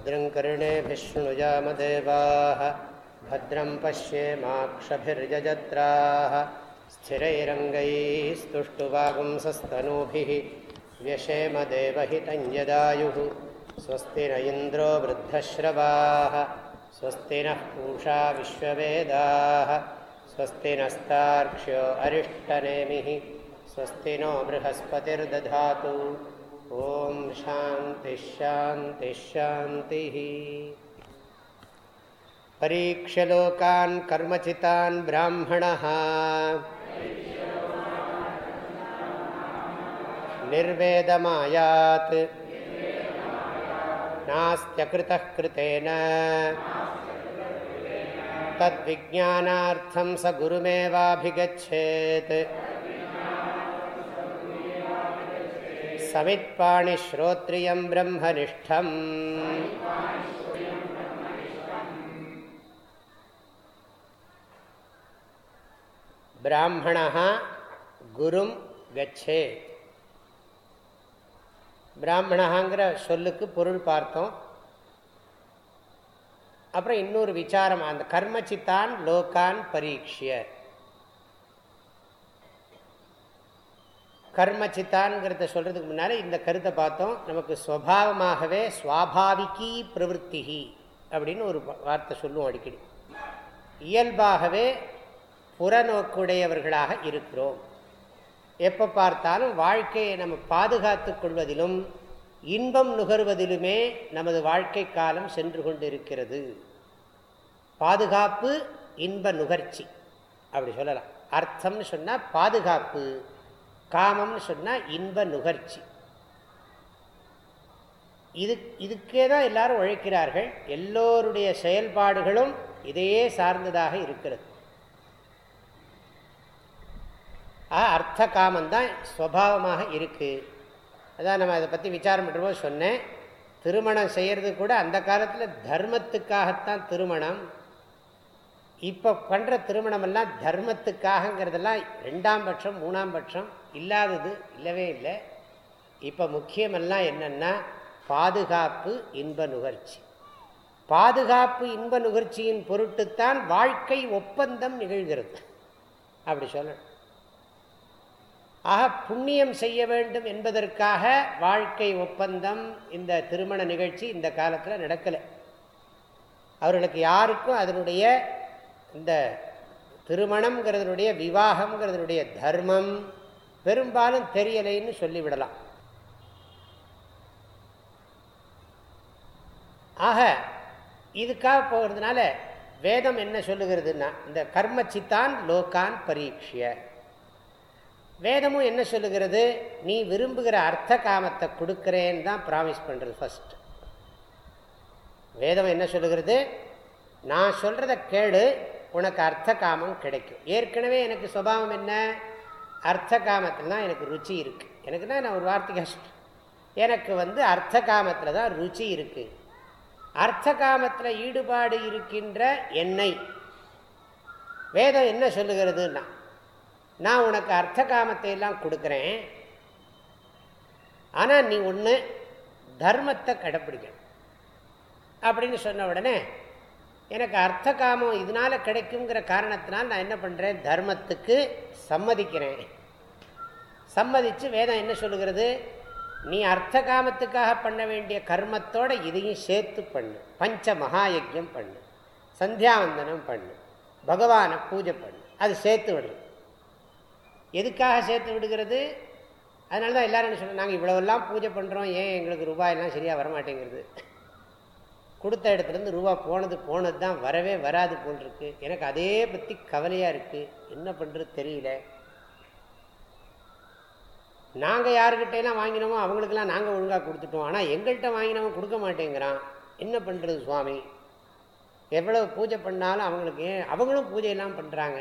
भद्रं कर्णेभिः शृणुयामदेवाः भद्रं पश्येमाक्षभिर्यजत्राः स्थिरैरङ्गैस्तुष्टुवागुंसस्तनूभिः व्यशेमदेवहितं यदायुः स्वस्ति न इन्द्रो वृद्धश्रवाः स्वस्ति नः पूषा विश्ववेदाः स्वस्ति नस्तार्क्ष्यो अरिष्टनेमिः स्वस्ति नो बृहस्पतिर्दधातु ॐ शान्तिश्शान्तिश्शान्तिः परीक्ष्यलोकान् कर्मचितान् ब्राह्मणः। निर्वेदमायात्। नास्त्यकृतः कृतेन। तद्विज्ञानार्थं स गुरुमेवाभिगच्छेत्। समित्पाणिश्रोत्रियं ब्रह्मनिष्ठम् பிராமணா குரும் கச்சே பிராமணாங்கிற சொல்லுக்கு பொருள் பார்த்தோம் அப்புறம் இன்னொரு விசாரம் அந்த கர்மச்சித்தான் லோகான் பரீட்சிய கர்ம சித்தான்கிறத சொல்கிறதுக்கு முன்னால் இந்த கருத்தை பார்த்தோம். நமக்கு ஸ்வபாவமாகவே சுவாபாவிகி பிரவருத்தி அப்படின்னு ஒரு வார்த்தை சொல்லுவோம் அடிக்கடி. இயல்பாகவே புறநோக்குடையவர்களாக இருக்கிறோம். எப்போ பார்த்தாலும் வாழ்க்கையை நம்ம பாதுகாத்து கொள்வதிலும் இன்பம் நுகர்வதிலுமே நமது வாழ்க்கை காலம் சென்று கொண்டு இருக்கிறது பாதுகாப்பு இன்ப நுகர்ச்சி. அப்படி சொல்லலாம். அர்த்தம்னு சொன்னால் பாதுகாப்பு. காமம்னு சொன்னால் இன்ப நுகர்ச்சி. இது இதுக்கே தான் எல்லாரும் உழைக்கிறார்கள். எல்லோருடைய செயல்பாடுகளும் இதையே சார்ந்ததாக இருக்கிறது. அர்த்த காமந்தான் ஸ்வபாவமாக இருக்குது அதான் நம்ம அதை பற்றி விசாரம் பண்ணுறபோது சொன்னேன். திருமணம் செய்கிறது கூட அந்த காலத்தில் தர்மத்துக்காகத்தான் திருமணம். இப்போ பண்ணுற திருமணமெல்லாம் தர்மத்துக்காகங்கிறதெல்லாம் ரெண்டாம் பட்சம் மூணாம் பட்சம். இல்லாதது இல்லவே இல்லை. இப்போ முக்கியமெல்லாம் என்னென்னா பாதுகாப்பு இன்ப நுகர்ச்சி. பாதுகாப்பு இன்ப நுகர்ச்சியின் பொருட்டுத்தான் வாழ்க்கை ஒப்பந்தம் நிகழ்கிறது. அப்படி சொல்லணும். ஆக புண்ணியம் செய்ய வேண்டும் என்பதற்காக வாழ்க்கை ஒப்பந்தம் இந்த திருமண நிகழ்ச்சி இந்த காலத்தில் நடக்கலை. அவர்களுக்கு யாருக்கும் அதனுடைய இந்த திருமணம்ங்கிறதுனுடைய விவாகம்ங்கிறதுனுடைய தர்மம் பெரும்பாலும் தெரியலைன்னு சொல்லிவிடலாம். ஆக இதுக்காக போகிறதுனால வேதம் என்ன சொல்லுகிறதுனா இந்த கர்மச்சித்தான் லோகான் பரீட்சிய வேதமும் என்ன சொல்லுகிறது? நீ விரும்புகிற அர்த்த காமத்தை கொடுக்குறேன்னு தான் ப்ராமிஸ் பண்ணுறது ஃபஸ்ட் வேதம் என்ன சொல்லுகிறது? நான் சொல்கிறத கேடு உனக்கு அர்த்த காமம் கிடைக்கும். ஏற்கனவே எனக்கு சுபாவம் என்ன? அர்த்த காமத்தில் தான் எனக்கு ருச்சி இருக்குது எனக்குன்னா நான் ஒரு வார்த்தைக்கு கஷ்டம் எனக்கு வந்து அர்த்த காமத்தில் தான் ருச்சி இருக்குது அர்த்த காமத்தில் ஈடுபாடு இருக்கின்ற என்னை. வேதம் என்ன சொல்லுகிறதுன்னா நான் உனக்கு அர்த்த காமத்தை எல்லாம் கொடுக்குறேன். ஆனால் நீ ஒன்று தர்மத்தை கடைப்பிடிக்கணும். அப்படின்னு சொன்ன உடனே எனக்கு அர்த்த காமம் இதனால் கிடைக்குங்கிற காரணத்தினால் நான் என்ன பண்ணுறேன் தர்மத்துக்கு சம்மதிக்கிறேன். சம்மதித்து வேதம் என்ன சொல்லுகிறது? நீ அர்த்த காமத்துக்காக பண்ண வேண்டிய கர்மத்தோடு இதையும் சேர்த்து பண்ணு. பஞ்ச மகாயஜம் பண்ணு. சந்தியாவந்தனம் பண்ணு. பகவானை பூஜை பண்ணு. அது சேர்த்து விடு. எதுக்காக சேர்த்து விடுகிறது? அதனால தான் எல்லோரும் என்ன சொல்கிறோம் நாங்கள் இவ்வளோவெல்லாம் பூஜை பண்ணுறோம் ஏன் எங்களுக்கு ரூபாயெல்லாம் சரியாக வரமாட்டேங்கிறது கொடுத்த இடத்துலேருந்து ரூபா போனது போனது தான் வரவே வராது போல் இருக்கு எனக்கு அதே பற்றி கவலையாக இருக்குது என்ன பண்ணுறது தெரியல. நாங்கள் யாருக்கிட்டெல்லாம் வாங்கினோமோ அவங்களுக்கெல்லாம் நாங்கள் ஒழுங்காக கொடுத்துட்டோம். ஆனால் எங்கள்கிட்ட வாங்கினவன் கொடுக்க மாட்டேங்கிறான். என்ன பண்ணுறது சுவாமி? எவ்வளோ பூஜை பண்ணாலும் அவங்களுக்கு ஏன் அவங்களும் பூஜையெல்லாம் பண்ணுறாங்க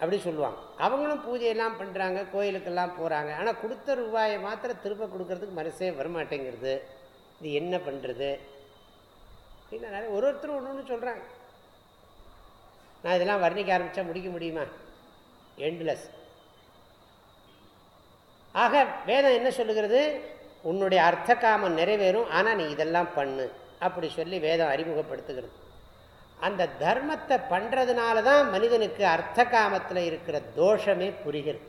அப்படி சொல்லுவாங்க. அவங்களும் பூஜையெல்லாம் பண்ணுறாங்க கோயிலுக்கெல்லாம் போகிறாங்க ஆனால் கொடுத்த ரூபாயை மாத்திரம் திரும்ப கொடுக்கறதுக்கு மனசே வரமாட்டேங்கிறது. இது என்ன பண்ணுறது அப்படின்னா நிறைய ஒரு ஒருத்தர் ஒன்று ஒன்று சொல்கிறாங்க நான் இதெல்லாம் வர்ணிக்க ஆரம்பித்தா முடிக்க முடியுமா? எண்ட்லெஸ் ஆக வேதம் என்ன சொல்லுகிறது? உன்னுடைய அர்த்த காமம் நிறைவேறும் ஆனால் நீ இதெல்லாம் பண்ணு அப்படி சொல்லி வேதம் அறிமுகப்படுத்துகிறது. அந்த தர்மத்தை பண்ணுறதுனால தான் மனிதனுக்கு அர்த்த காமத்தில் இருக்கிற தோஷமே புரிகிறது.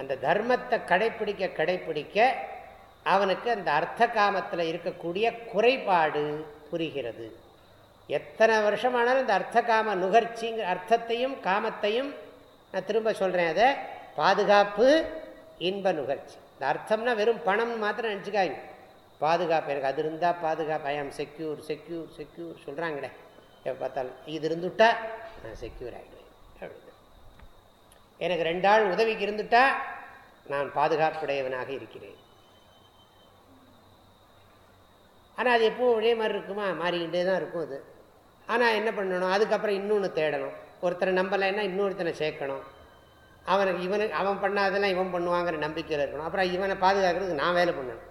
அந்த தர்மத்தை கடைப்பிடிக்க கடைப்பிடிக்க அவனுக்கு அந்த அர்த்த காமத்தில் இருக்கக்கூடிய குறைபாடு புரிகிறது. எத்தனை வருஷமானாலும் இந்த அர்த்த காம நுகர்ச்சிங்கிற அர்த்தத்தையும் காமத்தையும் நான் திரும்ப சொல்கிறேன் அதை. பாதுகாப்பு இன்ப நுகர்ச்சி. இந்த அர்த்தம்னா வெறும் பணம் மாத்திரம் நினச்சிக்காங்க பாதுகாப்பு எனக்கு அது இருந்தால் பாதுகாப்பு. ஐ ஆம் செக்யூர் செக்யூர் செக்யூர் சொல்கிறாங்களே எப்போ பார்த்தாலும் இது இருந்துட்டா நான் செக்யூர் ஆகிடுவேன் அப்படின்னு எனக்கு ரெண்டு ஆள் உதவிக்கு இருந்துட்டா நான் பாதுகாப்புடையவனாக இருக்கிறேன். ஆனால் அது எப்பவும் ஒரே மாதிரி இருக்குமா? மாறிக்கிட்டே தான் இருக்கும் அது. ஆனால் என்ன பண்ணணும்? அதுக்கப்புறம் இன்னொன்று தேடணும். ஒருத்தரை நம்பலைன்னா இன்னொருத்தனை சேர்க்கணும். அவனுக்கு இவனுக்கு அவன் பண்ணாதெல்லாம் இவன் பண்ணுவாங்கிற நம்பிக்கையில் இருக்கணும். அப்புறம் இவனை பாதுகாக்கிறதுக்கு நான் வேலை பண்ணணும்.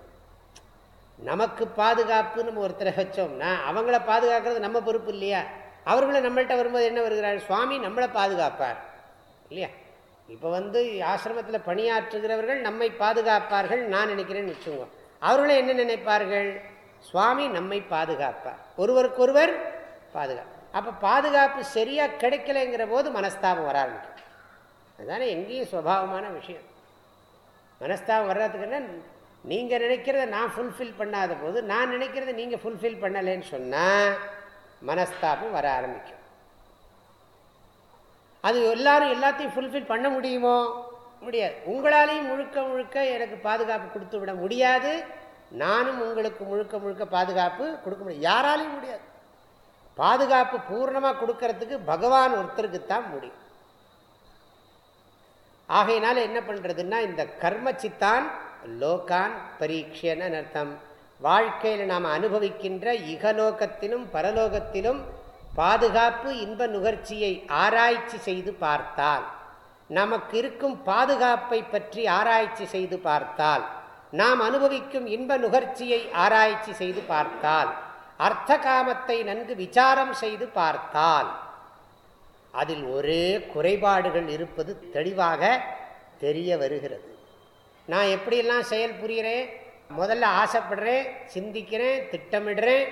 நமக்கு பாதுகாப்பு நம்ம ஒருத்தரை வச்சோம்னா அவங்கள பாதுகாக்கிறது நம்ம பொறுப்பு இல்லையா? அவர்களை நம்மள்கிட்ட வரும்போது என்ன வருகிறார்? சுவாமி நம்மளை பாதுகாப்பார். இல்லையா? இப்போ வந்து ஆசிரமத்தில் பணியாற்றுகிறவர்கள் நம்மை பாதுகாப்பார்கள் நான் நினைக்கிறேன்னு வச்சுக்கோங்க. அவர்களும் என்ன நினைப்பார்கள்? சுவாமி நம்மை பாதுகாப்பார். ஒருவருக்கொருவர் பாதுகாப்பு. அப்போ பாதுகாப்பு சரியாக கிடைக்கலைங்கிற போது மனஸ்தாபம் வர ஆரம்பிக்கும் அதுதானே எங்கேயும் சுவாவமான விஷயம். மனஸ்தாபம் வர்றதுக்குன்னா நீங்கள் நினைக்கிறத நான் ஃபுல்ஃபில் பண்ணாத போது நான் நினைக்கிறத நீங்கள் ஃபுல்ஃபில் பண்ணலைன்னு சொன்னால் மனஸ்தாபம் வர ஆரம்பிக்கும். அது எல்லாரும் எல்லாத்தையும் ஃபுல்ஃபில் பண்ண முடியுமோ? முடியாது. உங்களாலையும் முழுக்க முழுக்க எனக்கு பாதுகாப்பு கொடுத்து விட முடியாது. நானும் உங்களுக்கு முழுக்க முழுக்க பாதுகாப்பு கொடுக்க முடியும். யாராலையும் முடியாது. பாதுகாப்பு பூர்ணமாக கொடுக்கறதுக்கு பகவான் ஒருத்தருக்குத்தான் முடியும். ஆகையினால என்ன பண்ணுறதுன்னா இந்த கர்ம சித்தான் லோகான் பரீட்சைன்னு அர்த்தம். வாழ்க்கையில் நாம் அனுபவிக்கின்ற இகலோகத்திலும் பரலோகத்திலும் பாதுகாப்பு இன்ப நுகர்ச்சியை ஆராய்ச்சி செய்து பார்த்தால் நமக்கு இருக்கும் பாதுகாப்பை பற்றி ஆராய்ச்சி செய்து பார்த்தால் நாம் அனுபவிக்கும் இன்ப நுகர்ச்சியை ஆராய்ச்சி செய்து பார்த்தால் அர்த்த காமத்தை நன்கு விசாரம் செய்து பார்த்தால் அதில் ஒரே குறைபாடுகள் இருப்பது தெளிவாக தெரிய வருகிறது. நான் எப்படியெல்லாம் செயல் புரிகிறேன் முதல்ல ஆசைப்படுறேன் சிந்திக்கிறேன் திட்டமிடுறேன்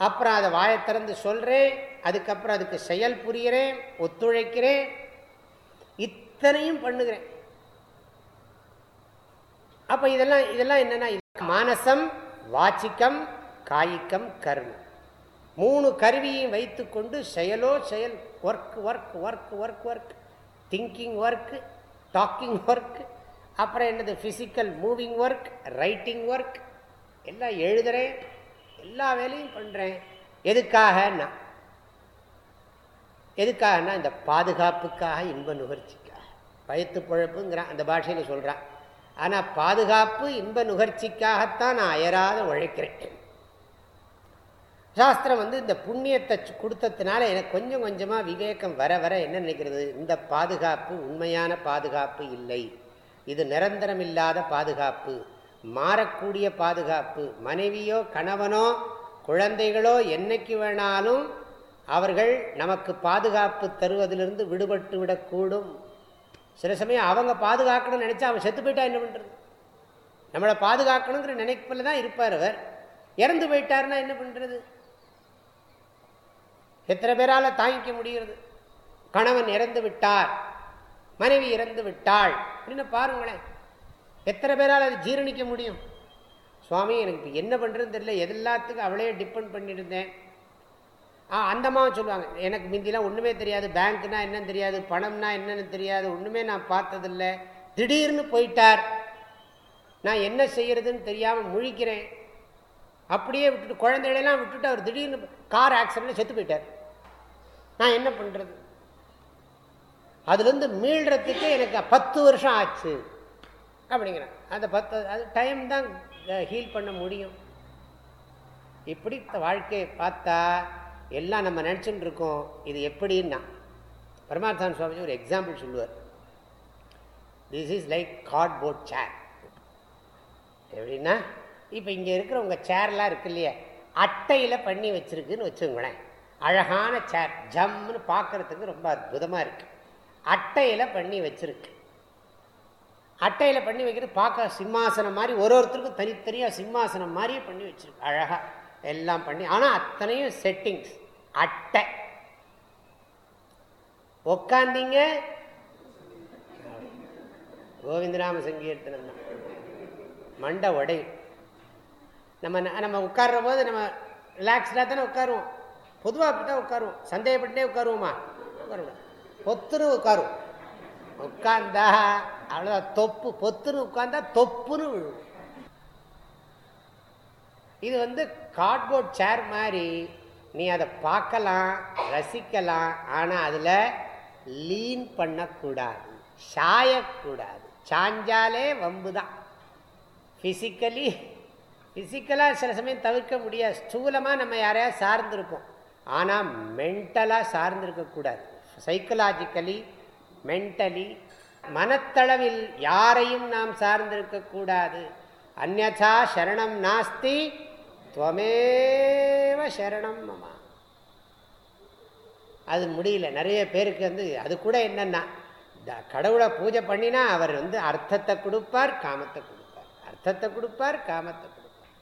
அப்புறம் அதை வாயை திறந்து சொல்கிறேன் அதுக்கப்புறம் அதுக்கு செயல் புரிகிறேன் ஒத்துழைக்கிறேன் இத்தனையும் பண்ணுகிறேன். அப்போ இதெல்லாம் இதெல்லாம் என்னென்னா மானசம் வாச்சிக்கம் காய்க்கம் கர்மம் மூணு கருவியையும் வைத்துக்கொண்டு செயலோ செயல் work work work work work thinking work talking work அப்புறம் என்னது physical moving work writing work எல்லாம் எழுதுகிறேன் எல்லா வேலையும் பண்ணுறேன் எதுக்காகன்னா எதுக்காகனா இந்த பாதுகாப்புக்காக இன்ப நுகர்ச்சிக்காக. பயத்து பழப்புங்கிறான் அந்த பாஷையில் சொல்கிறான் ஆனால் பாதுகாப்பு இன்ப நுகர்ச்சிக்காகத்தான் நான் அயராத உழைக்கிறேன். சாஸ்திரம் வந்து இந்த புண்ணியத்தை கொடுத்ததுனால எனக்கு கொஞ்சம் கொஞ்சமாக விவேகம் வர வர என்ன நினைக்கிறது? இந்த பாதுகாப்பு உண்மையான பாதுகாப்பு இல்லை. இது நிரந்தரம் இல்லாத பாதுகாப்பு. மாறக்கூடிய பாதுகாப்பு. மனைவியோ கணவனோ குழந்தைகளோ என்னைக்கு வேணாலும் அவர்கள் நமக்கு பாதுகாப்பு தருவதிலிருந்து விடுபட்டு விடக்கூடும். சில சமயம் அவங்க பாதுகாக்கணும்னு நினச்சா அவன் செத்து போயிட்டா என்ன பண்ணுறது நம்மளை பாதுகாக்கணுங்கிற நினைப்பில் தான் இருப்பார் அவர். இறந்து போயிட்டாருன்னா என்ன பண்ணுறது எத்தனை பேரால் தாங்கிக்க முடிகிறது? கணவன் இறந்து விட்டார் மனைவி இறந்து விட்டாள். அப்படின்னு பாருங்களேன். எத்தனை பேரால் அது ஜீரணிக்க முடியும்? சுவாமி எனக்கு இப்போ என்ன பண்ணுறதுன்னு தெரியல. எல்லாத்துக்கும் அவளே டிபெண்ட் பண்ணியிருந்தேன் ஆ அந்தமாவும் சொல்லுவாங்க. எனக்கு முந்திலாம் ஒன்றுமே தெரியாது. பேங்க்னா என்னன்னு தெரியாது. பணம்னா என்னன்னு தெரியாது. ஒன்றுமே நான் பார்த்ததில்லை. திடீர்னு போயிட்டார். நான் என்ன செய்யறதுன்னு தெரியாமல் முழிக்கிறேன். அப்படியே விட்டுட்டு குழந்தைகளெல்லாம் விட்டுட்டு அவர் திடீர்னு கார் ஆக்சிடென்ட்ல செத்து போயிட்டார். நான் என்ன பண்ணுறது அதுலேருந்து மீள்றதுக்கு எனக்கு பத்து வருஷம் ஆச்சு. அப்படிங்கிறேன். அந்த பத்து அது டைம் தான் ஹீல் பண்ண முடியும். இப்படி வாழ்க்கையை பார்த்தா எல்லாம் நம்ம நினச்சிட்டு இருக்கோம் இது எப்படின்னா பரமார்த்தான் சுவாமி ஒரு எக்ஸாம்பிள் சொல்லுவார். This is like cardboard chair எப்படின்னா இப்போ இங்கே இருக்கிற உங்கள் சேர்லாம் இருக்கு இல்லையா அட்டையில் பண்ணி வச்சுருக்குன்னு வச்சுங்களேன். அழகான சேர் ஜம்னு பார்க்குறதுக்கு ரொம்ப அற்புதமாக இருக்குது அட்டையில் பண்ணி வச்சுருக்கு. அட்டையில் பண்ணி வைக்கிறது பார்க்க சிம்மாசனம் மாதிரி ஒரு ஒருத்தருக்கும் தனித்தனியாக சிம்மாசனம் மாதிரியே பண்ணி வச்சுருக்கு அழகாக எல்லாம் பண்ணி ஆனால் அத்தனையும் செட்டிங்ஸ் அட்டை. உக்காந்தீங்க. கோவிந்தராம சங்கீர்த்தனம் தான் மண்டை உடையும் நம்ம நம்ம உட்கார்ற போது நம்ம ரிலாக்ஸ்டாக தானே உட்காருவோம். பொதுவாக அப்படி தான் உட்காருவோம். சந்தேகப்பட்டே உட்காருவோமா? உட்காருவோம். பொத்துரு உட்காருவோம். உட்கார்ந்தா அவ்வளோதான் தொப்பு பொத்துன்னு உட்கார்ந்தா தொப்புன்னு விழுவும். இது வந்து கார்ட்போர்ட் சேர் மாதிரி நீ அதை பார்க்கலாம் ரசிக்கலாம் ஆனால் அதில் லீன் பண்ணக்கூடாது சாயக்கூடாது. சாஞ்சாலே வம்பு தான் ஃபிசிக்கலி ஃபிசிக்கலாக சில சமயம் தவிர்க்க முடியாது. ஸ்தூலமாக நம்ம யாரையாவது சார்ந்திருப்போம். ஆனால் மென்டலாக சார்ந்திருக்கக்கூடாது. சைக்கலாஜிக்கலி மென்டலி மனத்தளவில் யாரையும் நாம் சார்ந்திருக்கக்கூடாது. அந்நா சரணம் நாஸ்தி துவமேவ சரணம் மமா அது முடியல. நிறைய பேருக்கு வந்து அது கூட என்னன்னா கடவுளை பூஜை பண்ணினா அவர் வந்து அர்த்தத்தை கொடுப்பார் காமத்தை கொடுப்பார். அர்த்தத்தை கொடுப்பார் காமத்தை கொடுப்பார்.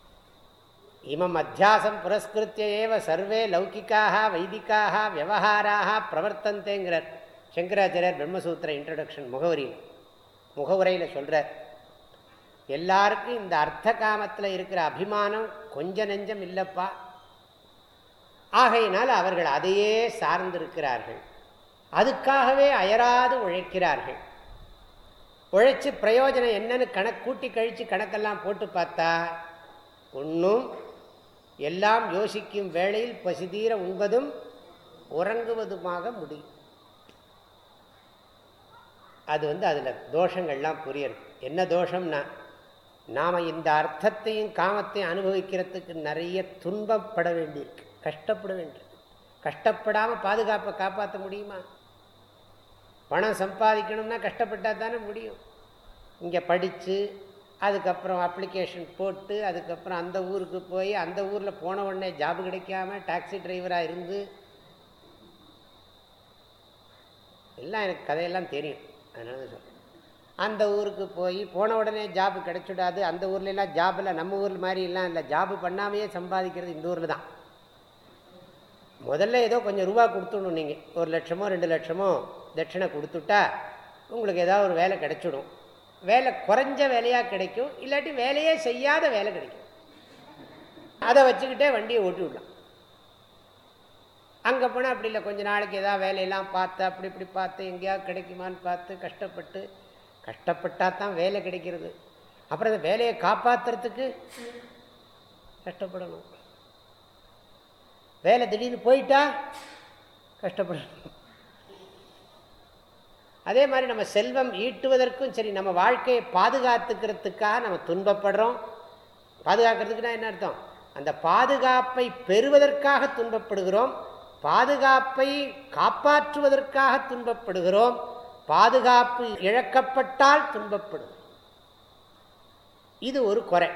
இமம் அத்தியாசம் புரஸ்கிருத்திய ஏவ சர்வே லௌகிக்காக வைதிக்காக விவகாராக பிரவர்த்தந்தேங்கிறார். சங்கராச்சாரியர் பிரம்மசூத்திர இன்ட்ரடக்ஷன் முகவரியில். முகவுரையில் சொல்கிறார் எல்லாருக்கும் இந்த அர்த்த காமத்தில் இருக்கிற அபிமானம் கொஞ்ச நெஞ்சம் இல்லைப்பா. ஆகையினால் அவர்கள் அதையே சார்ந்திருக்கிறார்கள். அதுக்காகவே அயராது உழைக்கிறார்கள். உழைச்சி பிரயோஜனம் என்னன்னு கணக்கு கூட்டி கழித்து கணக்கெல்லாம் போட்டு பார்த்தா ஒன்றும் எல்லாம் யோசிக்கும் வேளையில் பசிதீர உண்பதும் உறங்குவதுமாக முடியும் அது வந்து அதில் தோஷங்கள்லாம் புரியுது என்ன தோஷம்னா நாம் இந்த அர்த்தத்தையும் காமத்தையும் அனுபவிக்கிறதுக்கு நிறைய துன்பப்பட வேண்டியிருக்கு. கஷ்டப்பட வேண்டியிருக்கு. கஷ்டப்படாமல் பாதுகாப்பை காப்பாற்ற முடியுமா? பணம் சம்பாதிக்கணும்னா கஷ்டப்பட்டால் தானே முடியும். இங்கே படித்து அதுக்கப்புறம் அப்ளிகேஷன் போட்டு அதுக்கப்புறம் அந்த ஊருக்கு போய் அந்த ஊரில் போன உடனே ஜாபு கிடைக்காம டாக்ஸி டிரைவராக இருந்து எல்லாம் எனக்கு கதையெல்லாம் தெரியும். அதனால தான் சொல்கிறேன் அந்த ஊருக்கு போய் போன உடனே ஜாப் கிடச்சிடாது. அந்த ஊர்லலாம் ஜாபில் நம்ம ஊர் மாதிரிலாம் இல்லை. ஜாப்பு பண்ணாமையே சம்பாதிக்கிறது இந்த ஊரில் தான். முதல்ல ஏதோ கொஞ்சம் ரூபா கொடுத்துடணும் நீங்கள் ஒரு லட்சமோ ரெண்டு லட்சமோ தட்சிணை கொடுத்துட்டா உங்களுக்கு ஏதாவது ஒரு வேலை கிடைச்சிடும். வேலை குறைஞ்ச வேலையாக கிடைக்கும். இல்லாட்டி வேலையே செய்யாத வேலை கிடைக்கும். அதை வச்சுக்கிட்டே வண்டியை ஓட்டி விடலாம். அங்கே போனால் அப்படி இல்லை. கொஞ்சம் நாளைக்கு ஏதாவது வேலையெல்லாம் பார்த்து அப்படி இப்படி பார்த்து எங்கேயாவது கிடைக்குமான்னு பார்த்து கஷ்டப்பட்டு கஷ்டப்பட்டால் தான் வேலை கிடைக்கிறது. அப்புறம் அந்த வேலையை காப்பாற்றுறதுக்கு கஷ்டப்படணும். வேலை திடீர்னு போயிட்டா கஷ்டப்படணும். அதே மாதிரி நம்ம செல்வம் ஈட்டுவதற்கும் சரி நம்ம வாழ்க்கையை பாதுகாத்துக்கிறதுக்காக நம்ம துன்பப்படுறோம். பாதுகாக்கிறதுக்குனா என்ன அர்த்தம்? அந்த பாதுகாப்பை பெறுவதற்காக துன்பப்படுகிறோம். பாதுகாப்பை காப்பாற்றுவதற்காக துன்பப்படுகிறோம். பாதுகாப்பு இழக்கப்பட்டால் துன்பப்படும். இது ஒரு குறை.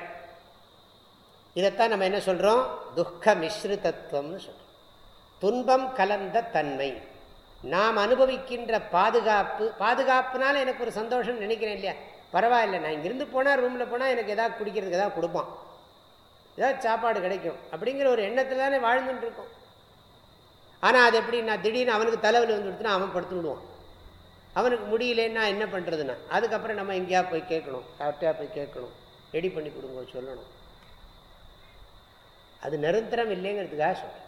இதைத்தான் நம்ம என்ன சொல்கிறோம் துக்க மிஸ்ருதத்துவம்னு சொல்கிறோம் துன்பம் கலந்த தன்மை. நாம் அனுபவிக்கின்ற பாதுகாப்பு பாதுகாப்புனால எனக்கு ஒரு சந்தோஷம் நினைக்கிறேன் இல்லையா? பரவாயில்ல நான் இங்கிருந்து போனால் ரூமில் போனால் எனக்கு எதாவது குடிக்கிறதுக்கு எதாவது கொடுப்பான். ஏதாவது சாப்பாடு கிடைக்கும். அப்படிங்கிற ஒரு எண்ணத்தில் தானே வாழ்ந்துட்டு இருக்கோம். ஆனால் அது எப்படி நான் திடீர்னு அவனுக்கு தலைவலி வந்து கொடுத்துனா அவன் படுத்து விடுவான் அவனுக்கு முடியலன்னா என்ன பண்ணுறதுன்னா அதுக்கப்புறம் நம்ம எங்கேயா போய் கேட்கணும் அவர்கிட்ட போய் கேட்கணும். ரெடி பண்ணி கொடுங்க சொல்லணும். அது நிரந்தரம் இல்லைங்கிறதுக்காக சொல்கிறேன்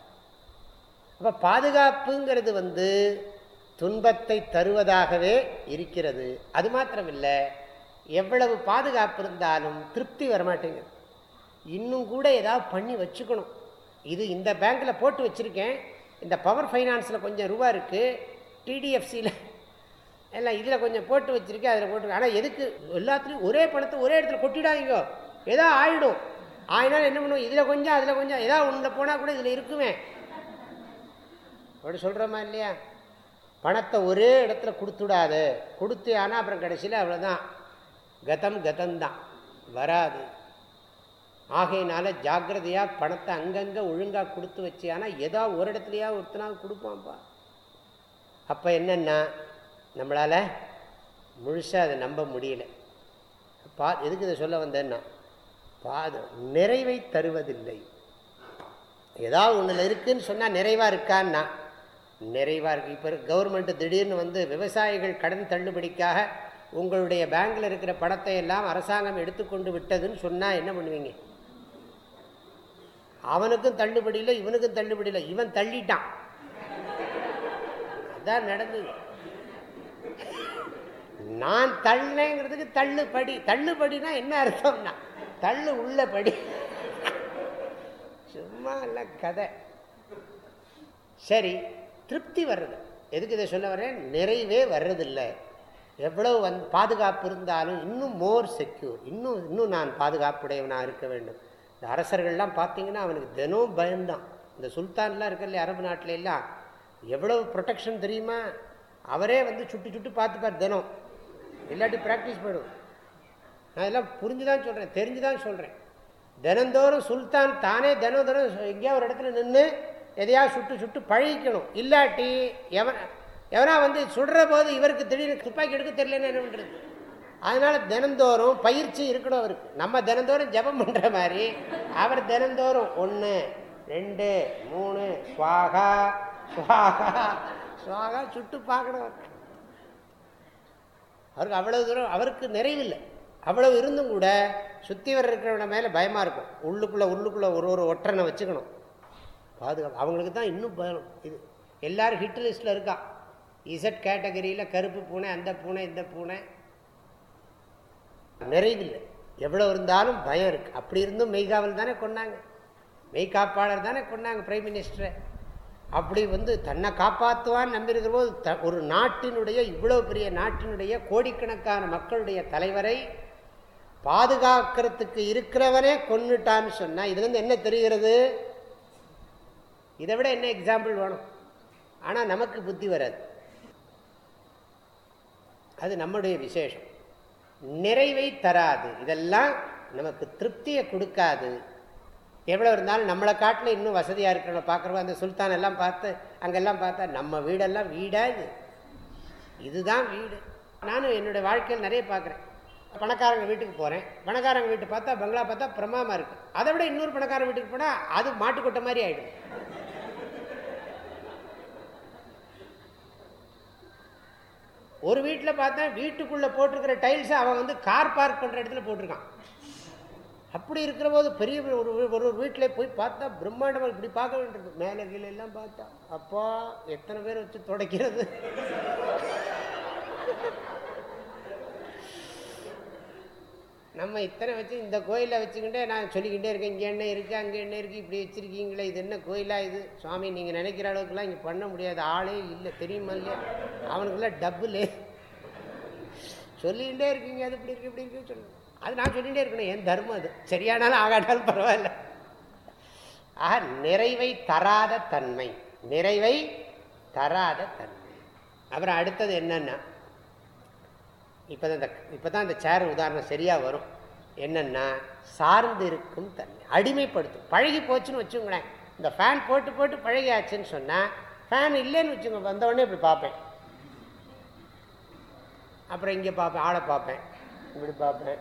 அப்போ பாதுகாப்புங்கிறது வந்து துன்பத்தை தருவதாகவே இருக்கிறது. அது மாத்திரமில்லை எவ்வளவு பாதுகாப்பு இருந்தாலும் திருப்தி வரமாட்டேங்குது. இன்னும் கூட ஏதாவது பண்ணி வச்சுக்கணும். இது இந்த பேங்க்கில் போட்டு வச்சுருக்கேன். இந்த பவர் ஃபைனான்ஸில் கொஞ்சம் ரூபா இருக்குது டிடிஎஃப்சியில் எல்லாம் இதில் கொஞ்சம் போட்டு வச்சுருக்கேன் அதில் போட்டு ஆனால் எதுக்கு? எல்லாத்துலேயும் ஒரே பணத்தை ஒரே இடத்துல கொட்டிடாதீங்க. ஏதோ ஆயிடும். ஆயினால் என்ன பண்ணுவோம்? இதில் கொஞ்சம் அதில் கொஞ்சம். ஏதாவது ஒன்றில் போனால் கூட இதில் இருக்குமே. அப்படி சொல்கிறோமா இல்லையா? பணத்தை ஒரே இடத்துல கொடுத்துடாது. கொடுத்து ஆனால் அப்புறம் கடைசியில் அவ்வளோதான் கதம் கதந்தான் வராது. ஆகையினால ஜாக்கிரதையாக பணத்தை அங்கங்கே ஒழுங்காக கொடுத்து வச்சு ஆனால் ஏதோ ஒரு இடத்துலையா ஒருத்தனாவது கொடுப்பான்ப்பா. அப்போ என்னென்னா நம்மளால் முழுசாக அதை நம்ப முடியல. பா எதுக்கு இதை சொல்ல வந்தேன்னா பாதம் நிறைவை தருவதில்லை. ஏதாவது ஒன்றில் இருக்குன்னு சொன்னால் நிறைவாக இருக்கான்னா நிறைவாக இருக்குது இப்போ கவர்மெண்ட்டு திடீர்னு வந்து விவசாயிகள் கடன் தள்ளுபடிக்காக உங்களுடைய பேங்கில் இருக்கிற பணத்தை எல்லாம் அரசாங்கம் எடுத்துக்கொண்டு விட்டதுன்னு சொன்னால் என்ன பண்ணுவீங்க? அவனுக்கும் தள்ளுபடி இல்லை இவனுக்கும் தள்ளுபடி இல்லை. இவன் தள்ளிட்டான். அதான் நடந்தது. நான் தள்ளுங்கிறதுக்கு தள்ளுபடி. தள்ளுபடினா என்ன அர்த்தம்னா தள்ளு உள்ள படி சும்மா இல்லை கதை. சரி திருப்தி வர்றது. எதுக்கு இதை சொல்ல வரேன்? நிறைவே வர்றதில்லை. எவ்வளவு வந் பாதுகாப்பு இருந்தாலும் இன்னும் மோர் செக்யூர். இன்னும் இன்னும் நான் பாதுகாப்புடையவனாக இருக்க வேண்டும். இந்த அரசர்கள்லாம் பார்த்தீங்கன்னா அவனுக்கு தினம் பயம்தான். இந்த சுல்தான்லாம் இருக்க இல்லையா அரபு நாட்டில எல்லாம்? எவ்வளவு ப்ரொடெக்ஷன் தெரியுமா? அவரே வந்து சுட்டு சுட்டு பார்த்துப்பார் தினம். இல்லாட்டி ப்ராக்டிஸ் பண்ணும் நான் எல்லாம் புரிஞ்சு தான் சொல்கிறேன் தெரிஞ்சு தான் சொல்கிறேன் தினந்தோறும் சுல்தான் தானே தினம் தினம் எங்கேயா ஒரு இடத்துல நின்று எதையாவது சுட்டு சுட்டு பழகிக்கணும். இல்லாட்டி எவன் எவனா வந்து சுடுற போது இவருக்கு திடீர்னு துப்பாக்கி எடுக்க தெரியலன்னு என்ன பண்ணுறது அதனால தினந்தோறும் பயிற்சி இருக்கணும் அவருக்கு. நம்ம தினந்தோறும் ஜபம் பண்ணுற மாதிரி அவர் தினந்தோறும் ஒன்று ரெண்டு மூணு சுவாகா சுவாகா. சுவாகா சுட்டு பார்க்கணும். அவருக்கு அவ்வளவு தூரம் அவருக்கு நிறைவில்லை. அவ்வளவு இருந்தும் கூட சுற்றி வர இருக்கிறவன மேலே பயமாக இருக்கும். உள்ளுக்குள்ளே உள்ளுக்குள்ளே ஒரு ஒரு ஒற்றனை வச்சுக்கணும். பாதுகாப்பு அவங்களுக்கு தான் இன்னும் பயம். இது எல்லோரும் ஹிட் லிஸ்ட்டில் இருக்கா இசட் கேட்டகரியில் கருப்பு பூனை அந்த பூனை இந்த பூனை. நிறைவில்லை. எவ்வளோ இருந்தாலும் பயம் இருக்குது அப்படி இருந்தும் மெய்காவல் தானே கொண்டாங்க. மெய்காப்பாளர் தானே கொண்டாங்க பிரைம் மினிஸ்டரை அப்படி வந்து தன்னை காப்பாற்றுவான்னு நம்பியிருக்கிற போது த ஒரு நாட்டினுடைய இவ்வளோ பெரிய நாட்டினுடைய கோடிக்கணக்கான மக்களுடைய தலைவரை பாதுகாக்கிறதுக்கு இருக்கிறவனே கொண்டுட்டான்னு சொன்னால் இதுலேருந்து என்ன தெரிகிறது? இதை விட என்ன எக்ஸாம்பிள் வேணும்? ஆனால் நமக்கு புத்தி வராது. அது நம்முடைய விசேஷம். நிறைவை தராது. இதெல்லாம் நமக்கு திருப்தியை கொடுக்காது. எவ்வளோ இருந்தாலும் நம்மளை காட்டில் இன்னும் வசதியாக இருக்கிறவங்க பார்க்குறவங்க அந்த சுல்தான் எல்லாம் பார்த்து அங்கெல்லாம் பார்த்தா நம்ம வீடெல்லாம் வீடா இது. இதுதான் வீடு. நானும் என்னுடைய வாழ்க்கையில் நிறைய பார்க்குறேன். பணக்காரங்க வீட்டுக்கு போகிறேன் பணக்காரங்க வீட்டு பார்த்தா பங்களா பார்த்தா பிரமாமா இருக்குது அதை விட இன்னொரு பணக்காரங்க வீட்டுக்கு போனால் அது மாட்டுக்கொட்டை மாதிரி ஆகிடும் ஒரு வீட்டில் பார்த்தா வீட்டுக்குள்ளே போட்டிருக்கிற டைல்ஸை அவன் வந்து கார் பார்க் பண்ணுற இடத்துல போட்டிருக்கான். அப்படி இருக்கிற போது பெரிய ஒரு ஒரு ஒரு வீட்டில் போய் பார்த்தா பிரம்மாண்டம் இப்படி பார்க்க வேண்டியிருக்கு மேலே கீழே எல்லாம் பார்த்தா அப்பா எத்தனை பேர் வச்சு துடைக்கிறது? நம்ம இத்தனை வச்சு இந்த கோயிலை வச்சுக்கிட்டே நான் சொல்லிக்கிட்டே இருக்கேன் இங்கே என்ன இருக்குது அங்கே என்ன இருக்குது இப்படி வச்சுருக்கீங்களே இது என்ன கோயிலாக இது? சுவாமி நீங்கள் நினைக்கிற அளவுக்குலாம் இங்கே பண்ண முடியாது. ஆளே இல்லை தெரியுமா இல்லையா? அவனுக்குள்ள டப்புலே. சொல்லிக்கிட்டே இருக்கீங்க அது இப்படி இருக்கு இப்படி இருக்குன்னு சொல்லுங்கள் அது நான் சொல்லிகிட்டே இருக்கணும். என் தர்மம் அது? சரியானாலும் ஆகாட்டாலும் பரவாயில்ல. ஆக நிறைவை தராத தன்மை. நிறைவை தராத தன்மை. அப்புறம் அடுத்தது என்னென்னா இப்போ தான் இந்த இப்போ தான் இந்த சேர் உதாரணம் சரியாக வரும். என்னென்னா சார்ந்து இருக்கும் தன்மை. அடிமைப்படுத்தும். பழகி போச்சுன்னு வச்சுங்களேன். இந்த ஃபேன் போட்டு போட்டு பழகியாச்சுன்னு சொன்னால் ஃபேன் இல்லைன்னு வச்சுங்க வந்தவொடனே இப்படி பார்ப்பேன். அப்புறம் இங்கே பார்ப்பேன் ஆளை பார்ப்பேன். இப்படி பார்ப்பேன்.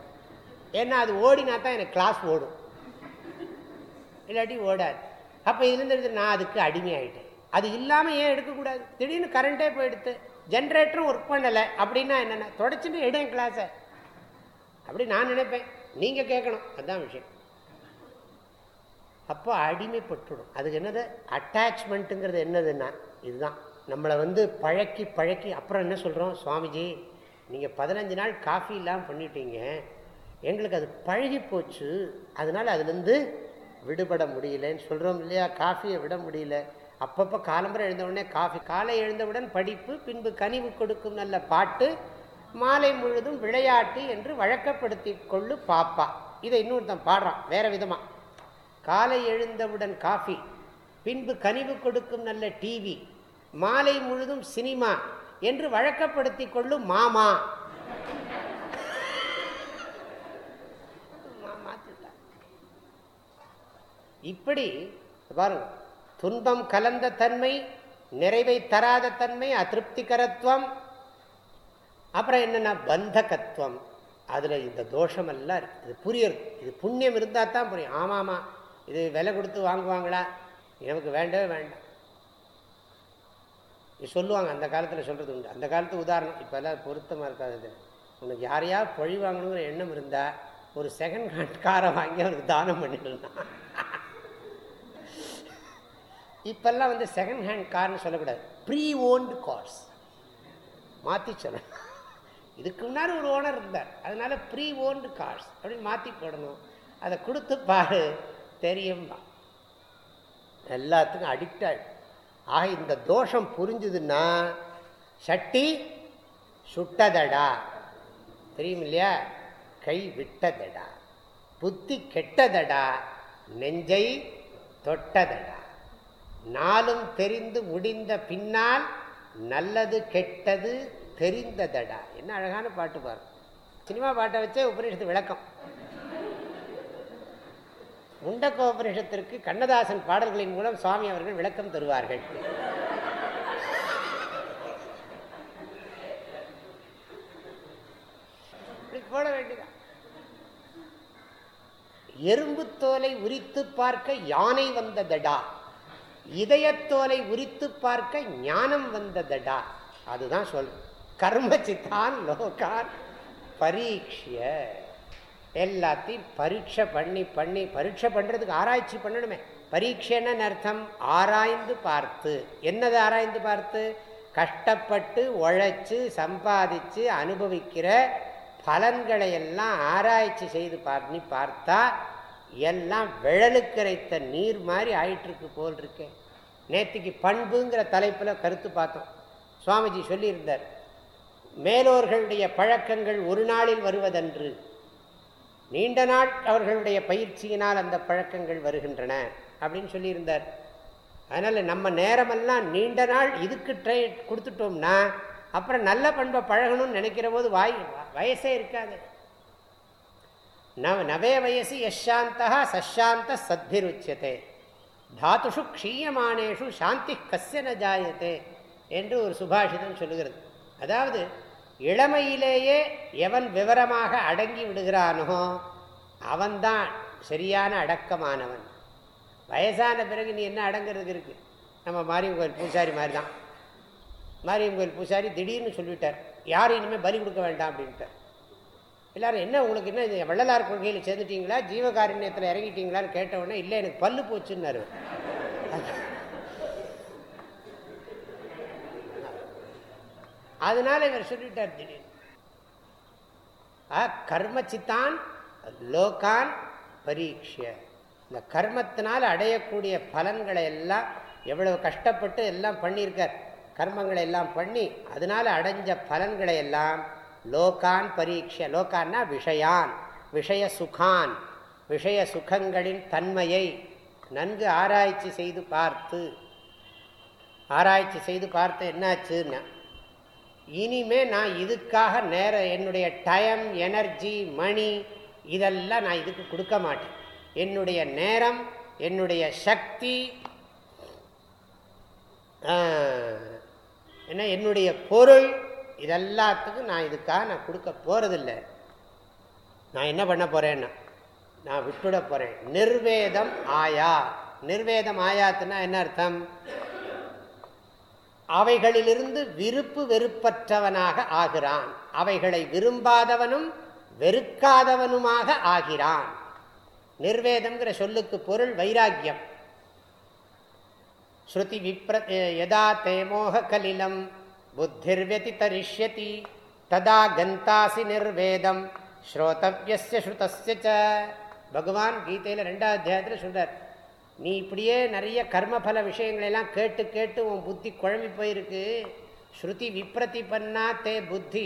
ஏன்னா அது ஓடினா தான் எனக்கு கிளாஸ் ஓடும். இல்லாட்டி ஓடாது. அப்போ இதுலேருந்து நான் அதுக்கு அடிமை ஆகிட்டேன் அது இல்லாமல் ஏன் எடுக்கக்கூடாது? திடீர்னு கரண்ட்டே போயிடுத்து ஜென்ரேட்டரும் ஒர்க் பண்ணலை அப்படின்னா என்னென்ன? தொடச்சிட்டு எடு கிளாஸை அப்படி நான் நினைப்பேன். நீங்கள் கேட்கணும். அதுதான் விஷயம். அப்போ அடிமைப்பட்டுடும். அதுக்கு என்னது? அட்டாச்மெண்ட்டுங்கிறது என்னதுன்னா இதுதான். நம்மளை வந்து பழக்கி பழக்கி அப்புறம் என்ன சொல்கிறோம் சுவாமிஜி நீங்கள் பதினஞ்சு நாள் காஃபி இல்லாமல் பண்ணிட்டீங்க. எங்களுக்கு அது பழகி போச்சு அதனால் அதுலேருந்து விடுபட முடியலன்னு சொல்கிறோம் இல்லையா? காஃபியை விட முடியல. அப்பப்போ காலம்பரம் எழுந்தவுடனே காஃபி காலை எழுந்தவுடன் படிப்பு பின்பு கனிவு கொடுக்கும் நல்ல பாட்டு மாலை முழுதும் விளையாட்டு என்று வழக்கப்படுத்தி கொள்ளு பாப்பா. இதை இன்னொருத்தன் பாடுறான் வேறு விதமாக காலை எழுந்தவுடன் காஃபி பின்பு கனிவு கொடுக்கும் நல்ல டிவி மாலை முழுதும் சினிமா என்று வழக்கப்படுத்தி கொள்ளும் மாமா. இப்படி பாருங்க துன்பம் கலந்த தன்மை நிறைவை தராத தன்மை அதிருப்திகரத்துவம் அப்புறம் என்னென்னா பந்தகத்துவம். அதில் இந்த தோஷமெல்லாம் இருக்குது இது புரியுது இது புண்ணியம் இருந்தால் தான் புரியும். ஆமாம் இது விலை கொடுத்து வாங்குவாங்களா? எனக்கு வேண்டவே வேண்டாம். இது சொல்லுவாங்க அந்த காலத்தில் சொல்கிறது உண்டு. அந்த காலத்து உதாரணம் இப்போ எல்லாம் பொருத்தமாக இருக்காது உனக்கு யாரையா பொழி வாங்கணுங்கிற எண்ணம் இருந்தால் ஒரு செகண்ட் ஹேண்ட் காரை வாங்கி அவனுக்கு தானம் பண்ணிடலாம். இப்பெல்லாம் வந்து செகண்ட் ஹேண்ட் கார்னு சொல்லக்கூடாது. ப்ரீ ஓன்டு கார்ஸ் மாற்றி சொல்லணும். இதுக்கு முன்னாடி ஒரு ஓனர் இருந்தார். அதனால ப்ரீ ஓன்டு கார்ஸ் அப்படின்னு மாற்றி போடணும். அதை கொடுத்து பாரு தெரியும்பா. எல்லாத்துக்கும் அடிக்ட் ஆகிடும் ஆக இந்த தோஷம் புரிஞ்சுதுன்னா சட்டி சுட்டதடா. தெரியும் இல்லையா? கை விட்டதடா. புத்தி கெட்டதடா. நெஞ்சை தொட்டதடா. நாளும் தெரிந்து முடிந்த பின்னால் நல்லது கெட்டது தெரிந்ததடா. என்ன அழகான பாட்டு பாரு. சினிமா பாட்டை வச்சே உபநிஷத்து விளக்கம். முண்டக்க உபநிஷத்திற்கு கண்ணதாசன் பாடல்களின் மூலம் சுவாமி அவர்கள் விளக்கம் தருவார்கள். போட வேண்டியதான் எறும்பு தோலை உரித்து பார்க்க யானை வந்ததடா. இதயத்தோலை உரித்து பார்க்க ஞானம் வந்ததடா? அதுதான் சொல். கர்மச்சித்தான் லோகான் பரீட்சிய எல்லாத்தையும் பரீட்சை பண்ணி பண்ணி பரீட்சை பண்ணுறதுக்கு ஆராய்ச்சி பண்ணணுமே. பரீட்சைன்னு அர்த்தம்? ஆராய்ந்து பார்த்து. என்னது ஆராய்ந்து பார்த்து? கஷ்டப்பட்டு உழைச்சி சம்பாதிச்சு அனுபவிக்கிற பலன்களை எல்லாம் ஆராய்ச்சி செய்து பண்ணி பார்த்தா எல்லாம் விழலுக்கரைத்த நீர் மாதிரி ஆயிட்டுருக்கு போல் இருக்கேன் நேற்றுக்கு பண்புங்கிற தலைப்பில் கருத்து பார்த்தோம். சுவாமிஜி சொல்லியிருந்தார் மேலோர்களுடைய பழக்கங்கள் ஒரு நாளில் வருவதன்று நீண்ட நாள் அவர்களுடைய பயிற்சியினால் அந்த பழக்கங்கள் வருகின்றன அப்படின்னு சொல்லியிருந்தார். அதனால் நம்ம நேரமெல்லாம் நீண்ட நாள் இதுக்கு ட்ரை கொடுத்துட்டோம்னா அப்புறம் நல்ல பண்பை பழகணும்னு நினைக்கிற போது வாய் வயசே இருக்காது. நவ நவே வயசு யஷாந்தா சஷாந்த சத்திருச்சியதே தாத்துஷு க்ஷீயமானேஷு சாந்தி கசிய ந ஜாயத்தே என்று ஒரு சுபாஷிதம் சொல்லுகிறது. அதாவது இளமையிலேயே எவன் விவரமாக அடங்கி விடுகிறானோ அவன்தான் சரியான அடக்கமானவன். வயசான பிறகு நீ என்ன அடங்கிறது இருக்கு? நம்ம மாரியம் கோயில் பூசாரி மாதிரி தான் மாரியம் கோயில் பூசாரி திடீர்னு சொல்லிவிட்டார். யாரும் இனிமேல் பலி கொடுக்க வேண்டாம் அப்படின்ட்டார். எல்லாரும் என்ன உங்களுக்கு என்ன இது வள்ளலார் கொள்கையில் சேர்ந்துட்டீங்களா? ஜீவகாருண்யத்தில் இறங்கிட்டீங்களான்னு கேட்டவுடனே இல்லை எனக்கு பல்லு போச்சுன்னாரு. அதனால இவர் சொல்லிட்டார் திடீர். கர்மச்சித்தான் லோகான் பரீட்ச இந்த கர்மத்தினால் அடையக்கூடிய பலன்களை எல்லாம் எவ்வளவு கஷ்டப்பட்டு எல்லாம் பண்ணியிருக்கார். கர்மங்களை எல்லாம் பண்ணி அதனால அடைஞ்ச பலன்களை எல்லாம் லோகான் பரீட்ச லோகான்னா விஷயான் விஷய சுகான் விஷய சுகங்களின் தன்மையை நன்கு ஆராய்ச்சி செய்து பார்த்து ஆராய்ச்சி செய்து பார்த்து என்னாச்சுன்னா இனிமே நான் இதுக்காக நேர என்னுடைய டைம் எனர்ஜி மணி இதெல்லாம் நான் இதுக்கு கொடுக்க மாட்டேன். என்னுடைய நேரம் என்னுடைய சக்தி என்ன என்னுடைய பொருள் இதெல்லாத்துக்கும் நான் இதுக்காக நான் கொடுக்க போகிறதில்ல நான் என்ன பண்ண போகிறேன்னா நான் விட்டுட போகிறேன் நிர்வேதம் ஆயா. நிர்வேதம் ஆயாத்துன்னா என்ன அர்த்தம்? அவைகளிலிருந்து விருப்பு வெறுப்பற்றவனாக ஆகிறான். அவைகளை விரும்பாதவனும் வெறுக்காதவனுமாக ஆகிறான். நிர்வேதம்ங்கிற சொல்லுக்கு பொருள் வைராக்கியம். ஸ்ருதி விப்ர யதா தேமோக கலிலம். புத்திர்வதித்தரிஷ்யதி ததா கந்தாசி நிர்வேதம் ஸ்ரோதவியஸ்ய ஸ்ருதஸ்ய பகவான் கீதையில் ரெண்டாவது அத்தியாயத்தில் சொல்கிறார் நீ இப்படியே நிறைய கர்மபல விஷயங்களெல்லாம் கேட்டு கேட்டு உன் புத்தி குழம்பி போயிருக்கு. ஸ்ருதி விப்ரதி பண்ணா தே புத்தி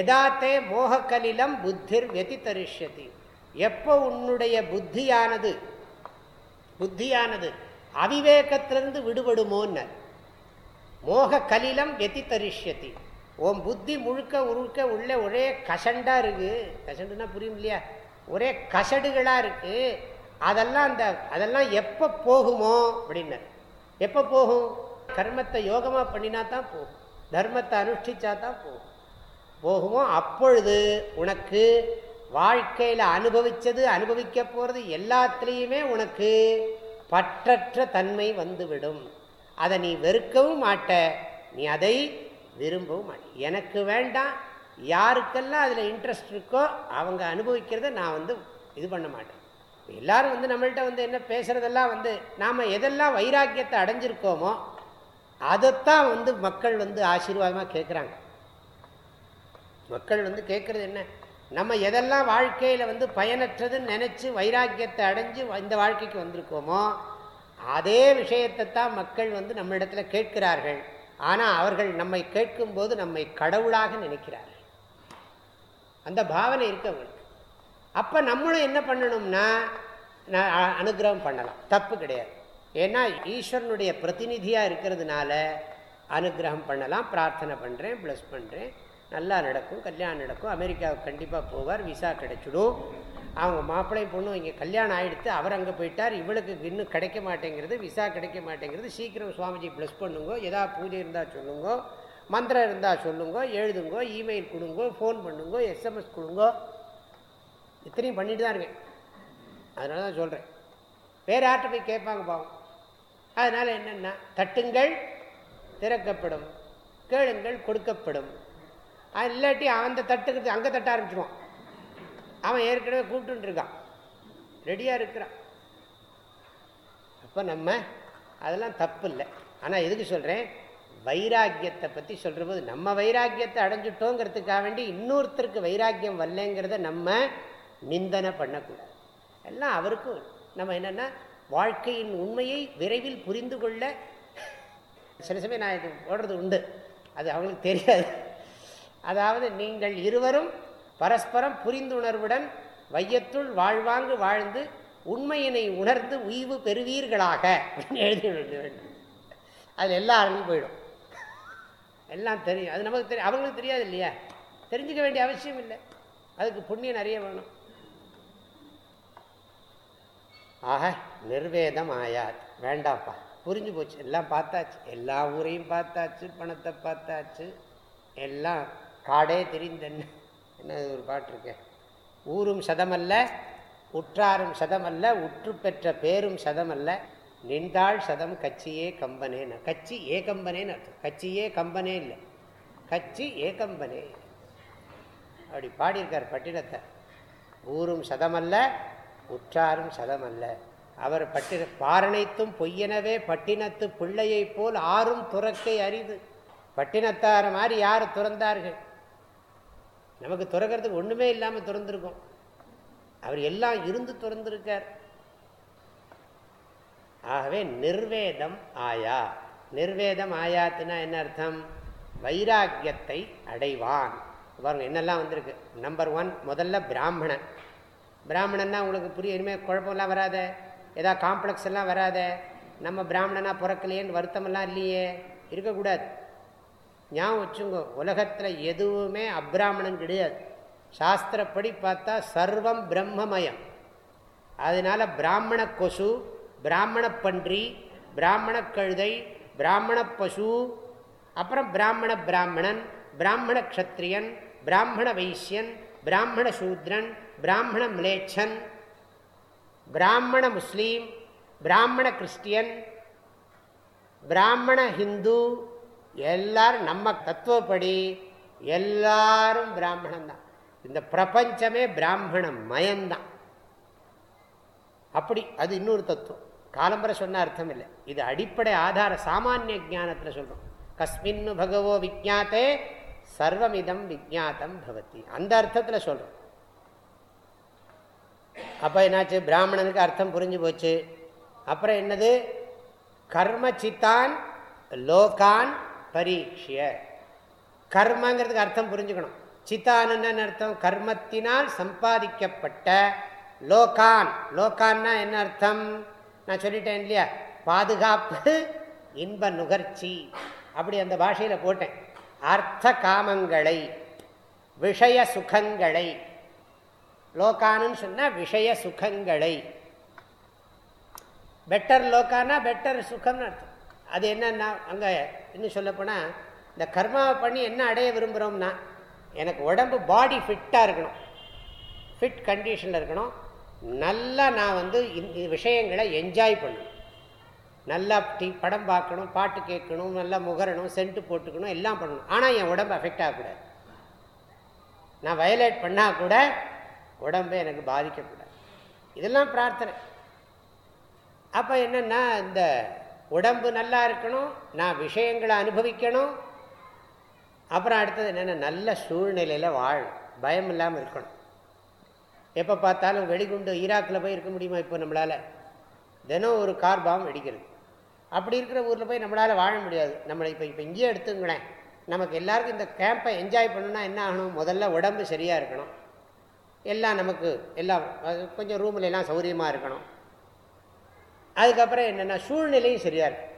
எதா தே மோகக்கலிலம் புத்திர் வெதித்தரிஷ்யதி எப்போ உன்னுடைய புத்தியானது புத்தியானது அவிவேகத்திலிருந்து விடுபடுமோன்னர். மோக கலிலம் வெதித்தரிஷ்யதி உன் புத்தி முழுக்க உருக்க உள்ள ஒரே கசண்டா இருக்கு. கசண்டுன்னா புரியும் இல்லையா? ஒரே கசடுகளா இருக்கு. அதெல்லாம் அந்த அதெல்லாம் எப்போ போகுமோ அப்படின்னு. எப்போ போகும்? கர்மத்தை யோகமாக பண்ணினா தான் போகும். தர்மத்தை அனுஷ்டிச்சா தான் போகும். போகுமோ? அப்பொழுது உனக்கு வாழ்க்கையில் அனுபவிச்சது அனுபவிக்க போகிறது எல்லாத்துலேயுமே உனக்கு பற்றற்ற தன்மை வந்துவிடும். அதை நீ வெறுக்கவும் மாட்ட. நீ அதை விரும்பவும் மாட்ட. எனக்கு வேண்டாம். யாருக்கெல்லாம் அதில் இன்ட்ரெஸ்ட் இருக்கோ அவங்க அனுபவிக்கிறத நான் வந்து இது பண்ண மாட்டேன். எல்லாரும் வந்து நம்மள்கிட்ட வந்து என்ன பேசுகிறதெல்லாம் வந்து நாம் எதெல்லாம் வைராக்கியத்தை அடைஞ்சிருக்கோமோ அதைத்தான் வந்து மக்கள் வந்து ஆசீர்வாதமாக கேட்குறாங்க மக்கள் வந்து கேட்குறது என்ன? நம்ம எதெல்லாம் வாழ்க்கையில் வந்து பயனற்றதுன்னு நினச்சி வைராக்கியத்தை அடைஞ்சு இந்த வாழ்க்கைக்கு வந்திருக்கோமோ அதே விஷயத்தை தான் மக்கள் வந்து நம்மளிடத்தில் கேட்கிறார்கள். ஆனால் அவர்கள் நம்மை கேட்கும்போது நம்மை கடவுளாக நினைக்கிறார்கள். அந்த பாவனை இருக்கு அவங்களுக்கு. அப்போ நம்மளும் என்ன பண்ணணும்னா அனுகிரகம் பண்ணலாம். தப்பு கிடையாது. ஏன்னா ஈஸ்வரனுடைய பிரதிநிதியாக இருக்கிறதுனால அனுகிரகம் பண்ணலாம் பிரார்த்தனை பண்ணுறேன் ப்ளஸ் பண்ணுறேன் நல்லா நடக்கும் கல்யாணம் நடக்கும். அமெரிக்காவுக்கு கண்டிப்பாக போவார் விசா கிடைச்சிடும். அவங்க மாப்பிள்ளை பொண்ணும் இங்கே கல்யாணம் ஆகிடுத்து அவர் அங்கே போயிட்டார். இவளுக்கு இன்னும் கிடைக்க மாட்டேங்கிறது விசா கிடைக்க மாட்டேங்கிறது. சீக்கிரம் சுவாமிஜி ப்ளஸ் பண்ணுங்க ஏதாவது பூஜை இருந்தால் சொல்லுங்க மந்திரம் இருந்தால் சொல்லுங்க எழுதுங்கோ இமெயில் கொடுங்கோ ஃபோன் பண்ணுங்க எஸ்எம்எஸ் கொடுங்கோ. இத்தனையும் பண்ணிட்டு தான் இருக்கேன். அதனால தான் சொல்கிறேன் வேறு யார்கிட்ட போய் கேட்பாங்க பாவம். அதனால் என்னென்னா தட்டுங்கள் திறக்கப்படும் கேளுங்கள் கொடுக்கப்படும். இல்லாட்டி அந்த தட்டுக்கு அங்கே தட்ட ஆரம்பிச்சிடுவான் அவன் ஏற்கனவே கூப்பிட்டுருக்கான் ரெடியாக இருக்கிறான். அப்போ நம்ம அதெல்லாம் தப்பு இல்லை ஆனால் எதுக்கு சொல்கிறேன் வைராக்கியத்தை பற்றி சொல்கிற போது நம்ம வைராக்கியத்தை அடைஞ்சிட்டோங்கிறதுக்காக வேண்டி இன்னொருத்தருக்கு வைராக்கியம் வரலங்கிறத நம்ம நிந்தனை பண்ணக்கூடாது. எல்லாம் அவருக்கும் நம்ம என்னென்னா வாழ்க்கையின் உண்மையை விரைவில் புரிந்து கொள்ள சில சமயம் நான் இது ஓடுறது உண்டு. அது அவங்களுக்கு தெரியாது. அதாவது நீங்கள் இருவரும் பரஸ்பரம் புரிந்துணர்வுடன் வையத்துள் வாழ்வாங்கு வாழ்ந்து உண்மையினை உணர்ந்து உய்வு பெறுவீர்களாக. எழுதி வேண்டும். அதில் எல்லா அடங்கி போயிடும். எல்லாம் தெரியும். அது நமக்கு தெரியும். அவங்களுக்கு தெரியாது இல்லையா? தெரிஞ்சுக்க வேண்டிய அவசியம் இல்லை. அதுக்கு புண்ணியம் நிறைய வேணும். ஆக நிர்வேதம் ஆயாது. வேண்டாப்பா புரிஞ்சு போச்சு. எல்லாம் பார்த்தாச்சு. எல்லா ஊரையும் பார்த்தாச்சு. பணத்தை பார்த்தாச்சு. எல்லாம் காடே தெரிந்தென்ன என்ன ஒரு பாட்டு இருக்கேன் ஊரும் சதமல்ல உற்றாரும் சதமல்ல உற்று பெற்ற பேரும் சதமல்ல நின்றாள் சதம் கட்சியே கம்பனேன்னு கட்சி ஏ கம்பனேன்னு அர்த்தம் கட்சியே கம்பனே இல்லை. கட்சி ஏ கம்பனே. அப்படி பாடியிருக்கார் பட்டினத்தை. ஊரும் சதமல்ல உற்றாரும் சதமல்ல. அவர் பட்டின பாரணைத்தும் பொய்யனவே பட்டினத்து பிள்ளையைப் போல் ஆறும் துறக்கை அரிது. பட்டினத்தார மாதிரி யார் துறந்தார்கள்? நமக்கு துறக்கிறதுக்கு ஒன்றுமே இல்லாமல் திறந்துருக்கோம். அவர் எல்லாம் இருந்து திறந்திருக்கார். ஆகவே நிர்வேதம் ஆயா. நிர்வேதம் ஆயாத்துனா என்ன அர்த்தம்? வைராக்கியத்தை அடைவான். பாருங்க என்னெல்லாம் வந்திருக்கு? நம்பர் ஒன் முதல்ல பிராமணன். பிராமணன்னா உங்களுக்கு புரிய இனிமேல் குழப்பம்லாம் வராத. ஏதாவது காம்ப்ளெக்ஸ் எல்லாம் வராத. நம்ம பிராமணனாக பிறக்கலையேன்னு வருத்தமெல்லாம் இல்லையே. இருக்கக்கூடாது. ஞாபகம் வச்சுங்க உலகத்தில் எதுவுமே அப்ராமணன் கிடையாது. சாஸ்திரப்படி பார்த்தா சர்வம் பிரம்மமயம். அதனால் பிராமண கொசு பிராமண பன்றி பிராமண கழுதை பிராமண பசு அப்புறம் பிராமண பிராமணன் பிராமண க்ஷத்ரியன் பிராமண வைசியன் பிராமண சூத்ரன் பிராமண மிலேச்சன் பிராமண முஸ்லீம் பிராமண கிறிஸ்டியன் பிராமண ஹிந்து எல்லாரும் நம்ம தத்துவப்படி எல்லாரும் பிராமணன் தான் இந்த பிரபஞ்சமே பிராமணம் மயம்தான். அப்படி அது இன்னொரு தத்துவம். காலம்பரை சொன்ன அர்த்தம் இல்லை இது அடிப்படை ஆதார சாமானிய ஜானத்தில் சொல்கிறோம் கஸ்மின்னு பகவோ விஜாத்தே சர்வமிதம் விஜாத்தம் பவதி. அந்த அர்த்தத்தில் சொல்கிறோம் அப்போ என்னாச்சு? பிராமணனுக்கு அர்த்தம் புரிஞ்சு போச்சு. அப்புறம் என்னது? கர்மச்சித்தான் லோகான் பரீட்சிய. கர்மங்கிறதுக்கு அர்த்தம் புரிஞ்சுக்கணும். சித்தான்னு அர்த்தம் கர்மத்தினால் சம்பாதிக்கப்பட்ட லோகான். லோகான்னா என்ன அர்த்தம்? நான் சொல்லிட்டேன் இல்லையா? பாதுகாப்பு இன்ப நுகர்ச்சி. அப்படி அந்த பாஷையில் போட்டேன். அர்த்த காமங்களை விஷய சுகங்களை. லோகான்னு சொன்னால் விஷய சுகங்களை. பெட்டர் லோக்கானா பெட்டர் சுகம்னு அர்த்தம். அது என்னன்னா அங்கே இன்னும் சொல்லப்போனால் இந்த கர்மாவை பண்ணி என்ன அடைய விரும்புகிறோம்னா எனக்கு உடம்பு பாடி ஃபிட்டாக இருக்கணும். ஃபிட் கண்டிஷனில் இருக்கணும். நல்லா நான் வந்து இந்த விஷயங்களை என்ஜாய் பண்ணணும். நல்லா டி படம் பார்க்கணும் பாட்டு கேட்கணும் நல்லா முகரணும் சென்ட்டு போட்டுக்கணும் எல்லாம் பண்ணணும். ஆனால் என் உடம்பு அஃபெக்ட் ஆகக்கூடாது நான் வயலேட் பண்ணால் கூட உடம்பு எனக்கு பாதிக்கக்கூடாது இதெல்லாம் பிரார்த்தனை. அப்போ என்னென்னா இந்த உடம்பு நல்லா இருக்கணும் நான் விஷயங்களை அனுபவிக்கணும். அப்புறம் அடுத்தது என்னென்ன நல்ல சூழ்நிலையில் வாழும் பயம் இல்லாமல் இருக்கணும். எப்போ பார்த்தாலும் வெடிகுண்டு ஈராக்கில் போய் இருக்க முடியுமா இப்போ நம்மளால்? தினம் ஒரு கார் பாம் வெடிக்கிறது. அப்படி இருக்கிற ஊரில் போய் நம்மளால் வாழ முடியாது. நம்மளை இப்போ இப்போ இங்கேயே எடுத்துங்களேன். நமக்கு எல்லாருக்கும் இந்த கேம்பை என்ஜாய் பண்ணணும்னா என்ன ஆகணும்? முதல்ல உடம்பு சரியாக இருக்கணும். எல்லாம் நமக்கு எல்லாம் கொஞ்சம் ரூமில் எல்லாம் சௌகரியமாக இருக்கணும். அதுக்கப்புறம் என்னென்னா சூழ்நிலையும் சரியாக இருக்கும்.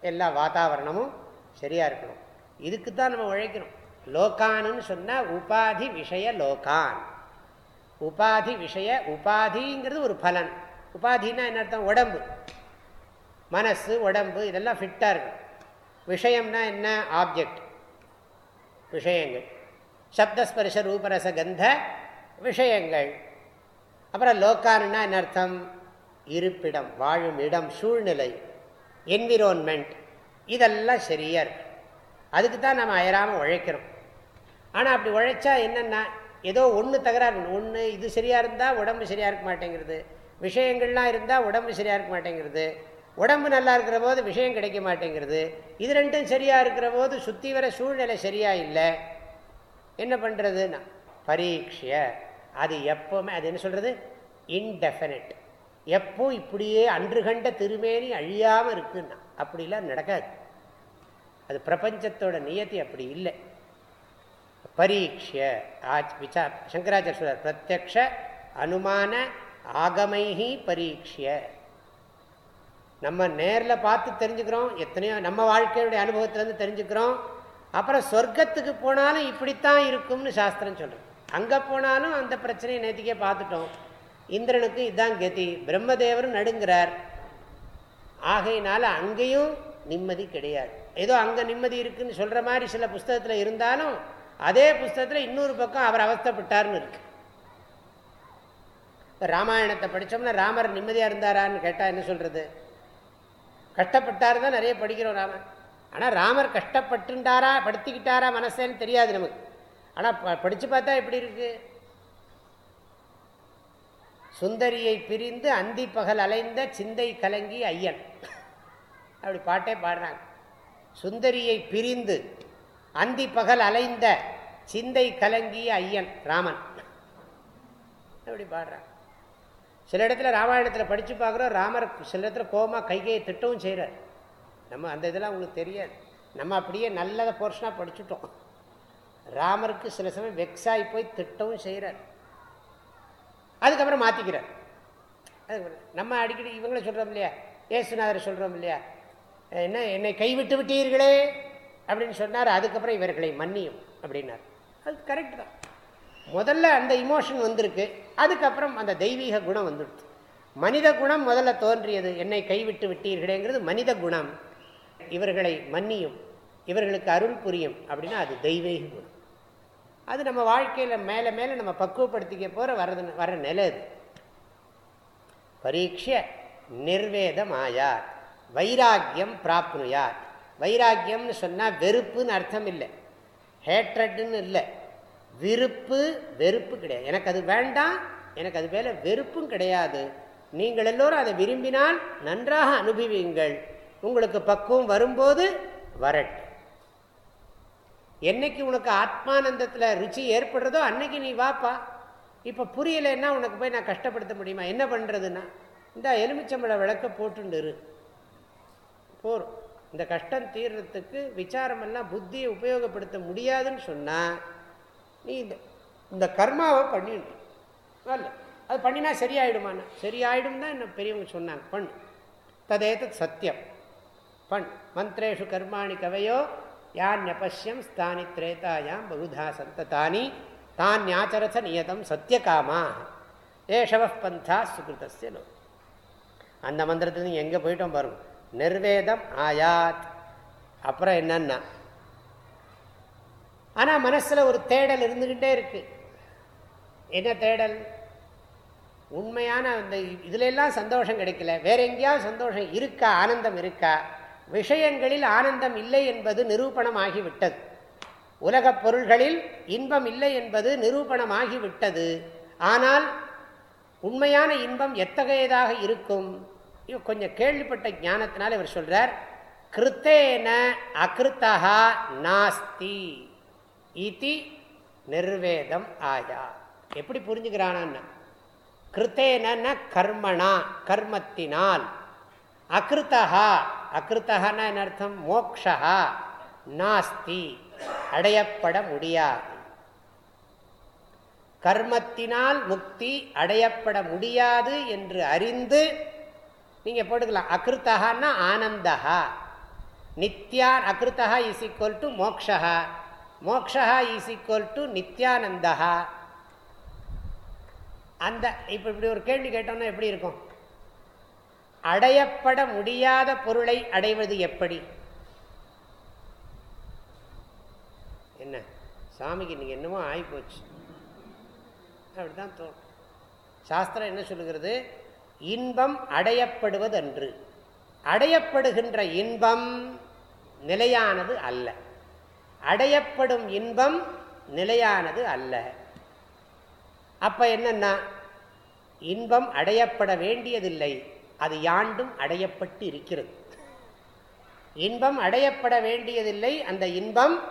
எல்லா வாத்தாவரணமும் சரியாக இருக்கணும். இதுக்கு தான் நம்ம உழைக்கணும் லோக்கான்னு சொன்னால் உபாதி விஷய லோகான். உபாதி விஷய உபாதிங்கிறது ஒரு பலன். உபாதினா என்ன அர்த்தம்? உடம்பு. மனசு உடம்பு இதெல்லாம் ஃபிட்டாக இருக்கும் விஷயம்னா என்ன? ஆப்ஜெக்ட் விஷயங்கள். சப்தஸ்பர்ஷ ரூபரச கந்த விஷயங்கள். அப்புறம் லோக்கானுன்னா என்ன அர்த்தம்? இருப்பிடம் வாழும் இடம் சூழ்நிலை என்விரோன்மெண்ட் இதெல்லாம் சரியாக இருக்கு. அதுக்கு தான் நம்ம அயராமல் உழைக்கிறோம். ஆனால் அப்படி உழைச்சா என்னென்னா ஏதோ ஒன்று தகராறு ஒன்று இது சரியாக இருந்தால் உடம்பு சரியாக இருக்க மாட்டேங்கிறது விஷயங்கள்லாம் இருந்தால் உடம்பு சரியாக இருக்க மாட்டேங்கிறது உடம்பு நல்லா இருக்கிற போது விஷயம் கிடைக்க மாட்டேங்கிறது இது ரெண்டும் சரியாக இருக்கிற போது சுற்றி வர சூழ்நிலை சரியாக இல்லை என்ன பண்ணுறதுன்னா பரீட்சைய அது எப்போவுமே அது என்ன சொல்கிறது இன்டெஃபினட் எப்போ இப்படியே அன்று கண்ட திருமேனி அழியாமல் இருக்குன்னா அப்படிலாம் நடக்காது. அது பிரபஞ்சத்தோட நியத்தி அப்படி இல்லை. பரீட்சிய ஆச் விசா சங்கராச்சாரிய சொல்றார் பிரத்யக்ஷ அனுமான ஆகமைஹி பரீட்சிய நம்ம நேரில் பார்த்து தெரிஞ்சுக்கிறோம் எத்தனையோ நம்ம வாழ்க்கையுடைய அனுபவத்திலேருந்து தெரிஞ்சுக்கிறோம். அப்புறம் சொர்க்கத்துக்கு போனாலும் இப்படித்தான் இருக்கும்னு சாஸ்திரம் சொல்கிறோம் அங்கே போனாலும் அந்த பிரச்சனையை நேற்றுக்கே பார்த்துட்டோம். இந்திரனுக்கு இதுதான் கதி. பிரம்மதேவரும் நடுங்கிறார். ஆகையினால அங்கேயும் நிம்மதி கிடையாது. ஏதோ அங்கே நிம்மதி இருக்குன்னு சொல்கிற மாதிரி சில புஸ்தகத்தில் இருந்தாலும் அதே புஸ்தகத்தில் இன்னொரு பக்கம் அவர் அவஸ்தப்பட்டார்னு இருக்கு. ராமாயணத்தை படித்தோம்னா ராமர் நிம்மதியாக இருந்தாரான்னு கேட்டால் என்ன சொல்கிறது கஷ்டப்பட்டார் தான் நிறைய படிக்கிறோம் ராமர். ஆனால் ராமர் கஷ்டப்பட்டுண்டாரா படுத்திக்கிட்டாரா மனசேன்னு தெரியாது நமக்கு. ஆனால் படித்து பார்த்தா எப்படி இருக்குது சுந்தரியை பிரிந்து அந்தி பகல் அலைந்த சிந்தை கலங்கி ஐயன். அப்படி பாட்டே பாடுறாங்க. சுந்தரியை பிரிந்து அந்தி பகல் அலைந்த சிந்தை கலங்கிய ஐயன் ராமன். அப்படி பாடுறாங்க. சில இடத்துல ராமாயணத்தில் படித்து பார்க்குறோம் ராமர் சில இடத்துல கோபமாக கைகையை திட்டவும் செய்கிறார் நம்ம அந்த இதெல்லாம் உங்களுக்கு தெரியாது. நம்ம அப்படியே நல்லதை போர்ஷனாக படிச்சுட்டோம். ராமருக்கு சில சமயம் வெக்ஸாகி போய் திட்டவும் செய்கிறார் அதுக்கப்புறம் மாற்றிக்கிறார் நம்ம அடிக்கடி இவங்கள சொல்கிறோம் இல்லையா? ஏசுநாதர் சொல்கிறோம் இல்லையா? என்ன என்னை கைவிட்டு விட்டீர்களே? அப்படின்னு சொன்னார். அதுக்கப்புறம் இவர்களை மன்னியும் அப்படின்னார். அது கரெக்ட் தான். முதல்ல அந்த இமோஷன் வந்திருக்கு. அதுக்கப்புறம் அந்த தெய்வீக குணம் வந்துடுச்சு. மனித குணம் முதல்ல தோன்றியது என்னை கைவிட்டு விட்டீர்களேங்கிறது மனித குணம். இவர்களை மன்னியும். இவர்களுக்கு அருள் புரியும் அப்படின்னா அது தெய்வீக குணம். அது நம்ம வாழ்க்கையில் மேலே மேலே நம்ம பக்குவப்படுத்திக்க போகிற வரது வர நிலை அது. பரீட்ச நிர்வேதம் ஆயார் வைராக்கியம் பிராப்னுயார் வைராக்கியம்னு சொன்னால் வெறுப்புன்னு அர்த்தம் இல்லை. ஹேட்ரட்னு இல்லை. விருப்பு வெறுப்பு கிடையாது. எனக்கு அது வேண்டாம் எனக்கு அது மேலே வெறுப்பும் கிடையாது. நீங்கள் எல்லோரும் அதை விரும்பினால் நன்றாக அனுபவியுங்கள். உங்களுக்கு பக்குவம் வரும்போது வரட்டும். என்னைக்கு உனக்கு ஆத்மானந்தத்தில் ருச்சி ஏற்படுறதோ அன்னைக்கு நீ வாப்பா. இப்போ புரியலைன்னா உனக்கு போய் நான் கஷ்டப்படுத்த முடியுமா? என்ன பண்ணுறதுன்னா இந்த எலுமிச்சம்பழ விளக்க போட்டுண்டுரு போர் இந்த கஷ்டம் தீர்றதுக்கு விசாரமெல்லாம் புத்தியை உபயோகப்படுத்த முடியாதுன்னு சொன்னால் நீ இந்த இந்த கர்மாவை பண்ணிடு. அல்ல அது பண்ணினா சரியாயிடுமாண்ணா. சரியாயிடும் தான் என்ன பெரியவங்க சொன்னாங்க. பண்ணு. ததேதத் சத்தியம் பண் மந்திரேஷு கர்மாணி கவையோ யான் ஸ்தானி திரேதாயாம் பகுதா சந்ததானி தான் ஞாச்சரச நியதம் சத்தியகாமா ஏஷவ பந்தா சுகிருதஸ்ய லோ அந்த மந்திரத்துலேருந்து எங்கே போயிட்டோம் பாருங்க நிர்வேதம் ஆயாத். அப்புறம் என்னன்னா ஆனால் மனசில் ஒரு தேடல் இருந்துக்கிட்டே இருக்கு. என்ன தேடல்? உண்மையான அந்த இதுல எல்லாம் சந்தோஷம் கிடைக்கல. வேற எங்கேயாவது சந்தோஷம் இருக்கா? ஆனந்தம் இருக்கா? விஷயங்களில் ஆனந்தம் இல்லை என்பது நிரூபணமாகிவிட்டது. உலகப் பொருள்களில் இன்பம் இல்லை என்பது நிரூபணமாகிவிட்டது. ஆனால் உண்மையான இன்பம் எத்தகையதாக இருக்கும்? கொஞ்சம் கேள்விப்பட்ட ஞானத்தினால் இவர் சொல்றார் கிருத்தேன அகிருத்தா நாஸ்தி இதி நிர்வேதம் ஆயா. எப்படி புரிஞ்சுக்கிறானா கிருத்தேன கர்மணா கர்மத்தினால் அகிருத்தா அகிருத்தகன்னா என்ன அர்த்தம் மோக்ஷா நாஸ்தி. அடையப்பட முடியாது. கர்மத்தினால் முக்தி அடையப்பட முடியாது என்று அறிந்து நீங்கள் போட்டுக்கலாம். அகிருத்தகான்னா ஆனந்தகா நித்யா அகிருத்தகா is equal to moksha moksha is equal to நித்யானந்தகா அந்த இப்போ இப்படி ஒரு கேள்வி கேட்டோம்னா எப்படி இருக்கும்? அடையப்பட முடியாத பொருளை அடைவது எப்படி? என்ன? சாமிக்கு இன்றைக்கி என்னமோ ஆகிப்போச்சு அப்படிதான் தோணும். சாஸ்திரம் என்ன சொல்லுகிறது? இன்பம் அடையப்படுவது அன்று அடையப்படுகின்ற இன்பம் நிலையானது அல்ல. அடையப்படும் இன்பம் நிலையானது அல்ல. அப்ப என்னன்னா இன்பம் அடையப்பட வேண்டியதில்லை. அது யாண்டும் அடையப்பட்டு இருக்கிறது. இன்பம் அடையப்பட வேண்டியதில்லை அந்த இன்பம்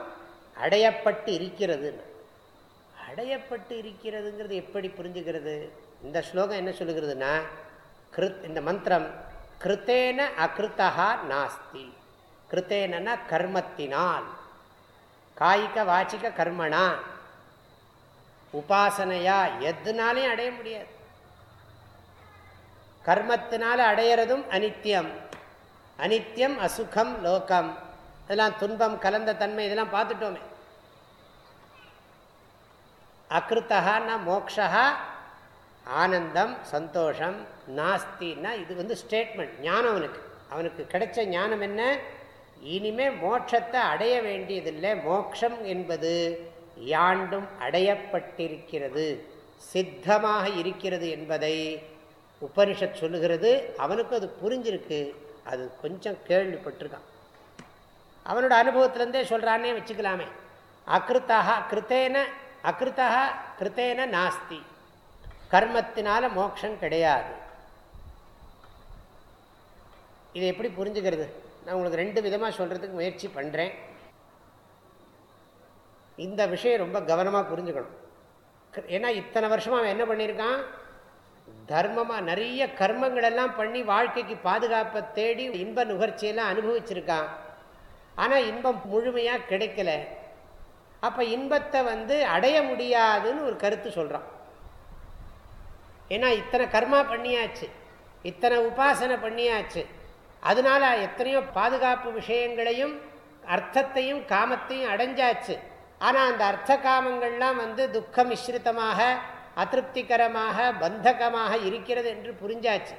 அடையப்பட்டு இருக்கிறது. அடையப்பட்டு இருக்கிறதுங்கிறது எப்படி புரிஞ்சுக்கிறது? இந்த ஸ்லோகம் என்ன சொல்லுகிறதுனா கிருத் இந்த மந்திரம் கிருத்தேன அகிருத்தா நாஸ்தி. கிருத்தேனா கர்மத்தினால். காய்க வாச்சிக்க கர்மனா உபாசனையா எதுனாலையும் அடைய முடியாது. கர்மத்தினால அடையிறதும் அனித்தியம். அனித்தியம் அசுகம் லோகம். இதெல்லாம் துன்பம் கலந்த தன்மை இதெல்லாம் பார்த்துட்டோமே. அகிருத்தகான்னா மோக்ஷா ஆனந்தம் சந்தோஷம் நாஸ்தின்னா இது வந்து ஸ்டேட்மெண்ட் ஞானம் அவனுக்கு. அவனுக்கு கிடைச்ச ஞானம் என்ன? இனிமே மோட்சத்தை அடைய வேண்டியதில்லை. மோக்ஷம் என்பது யாண்டும் அடையப்பட்டிருக்கிறது. சித்தமாக இருக்கிறது என்பதை உபனிஷத் சொல்லுகிறது அவனுக்கு அது புரிஞ்சிருக்கு. அது கொஞ்சம் கேள்விப்பட்டிருக்கான். அவனோட அனுபவத்திலேருந்தே சொல்கிறான்னே வச்சுக்கலாமே. அகிருத்தாக கிருத்தேன அகிருத்தா கிருத்தேன நாஸ்தி. கர்மத்தினால மோட்சம் கிடையாது. இதை எப்படி புரிஞ்சுக்கிறது? நான் உங்களுக்கு ரெண்டு விதமாக சொல்கிறதுக்கு முயற்சி பண்ணுறேன் இந்த விஷயம் ரொம்ப கவனமாக புரிஞ்சுக்கணும். ஏன்னா இத்தனை வருஷமாக அவன் என்ன பண்ணியிருக்கான்? தர்மமாக நிறைய கர்மங்கள் எல்லாம் பண்ணி வாழ்க்கைக்கு பாதுகாப்பை தேடி இன்ப நுகர்ச்சியெல்லாம் அனுபவிச்சிருக்கான். ஆனால் இன்பம் முழுமையாக கிடைக்கல. அப்போ இன்பத்தை வந்து அடைய முடியாதுன்னு ஒரு கருத்து சொல்கிறான் ஏன்னா இத்தனை கர்மா பண்ணியாச்சு இத்தனை உபாசனை பண்ணியாச்சு அதனால எத்தனையோ பாதுகாப்பு விஷயங்களையும் அர்த்தத்தையும் காமத்தையும் அடைஞ்சாச்சு. ஆனால் அந்த அர்த்த காமங்கள்லாம் வந்து துக்கம் மிஸ்ரிதமாக அதிருப்திகரமாக பந்தகமாக இருக்கிறது என்று புரிஞ்சாச்சு.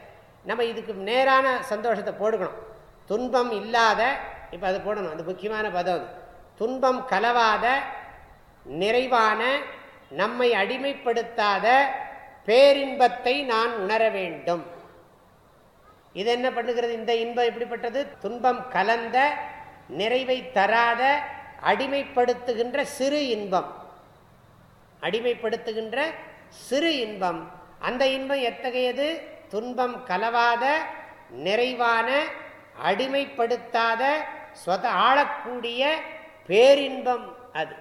நம்ம இதுக்கு நேரான சந்தோஷத்தை போடுக்கணும். துன்பம் இல்லாத இப்போ அது போடணும் அது முக்கியமான பதம் அது. துன்பம் கலவாத நிறைவான நம்மை அடிமைப்படுத்தாத பேரின்பத்தை நான் உணர வேண்டும். இது என்ன பண்ணுகிறது? இந்த இன்பம் எப்படிப்பட்டது? துன்பம் கலந்த நிறைவை தராத அடிமைப்படுத்துகின்ற சிறு இன்பம். அடிமைப்படுத்துகின்ற சிறு இன்பம். அந்த இன்பம் எத்தகையது? துன்பம் கலவாத நிறைவான அடிமைப்படுத்தாத சொத ஆளக்கூடிய பேரின்பம் அது.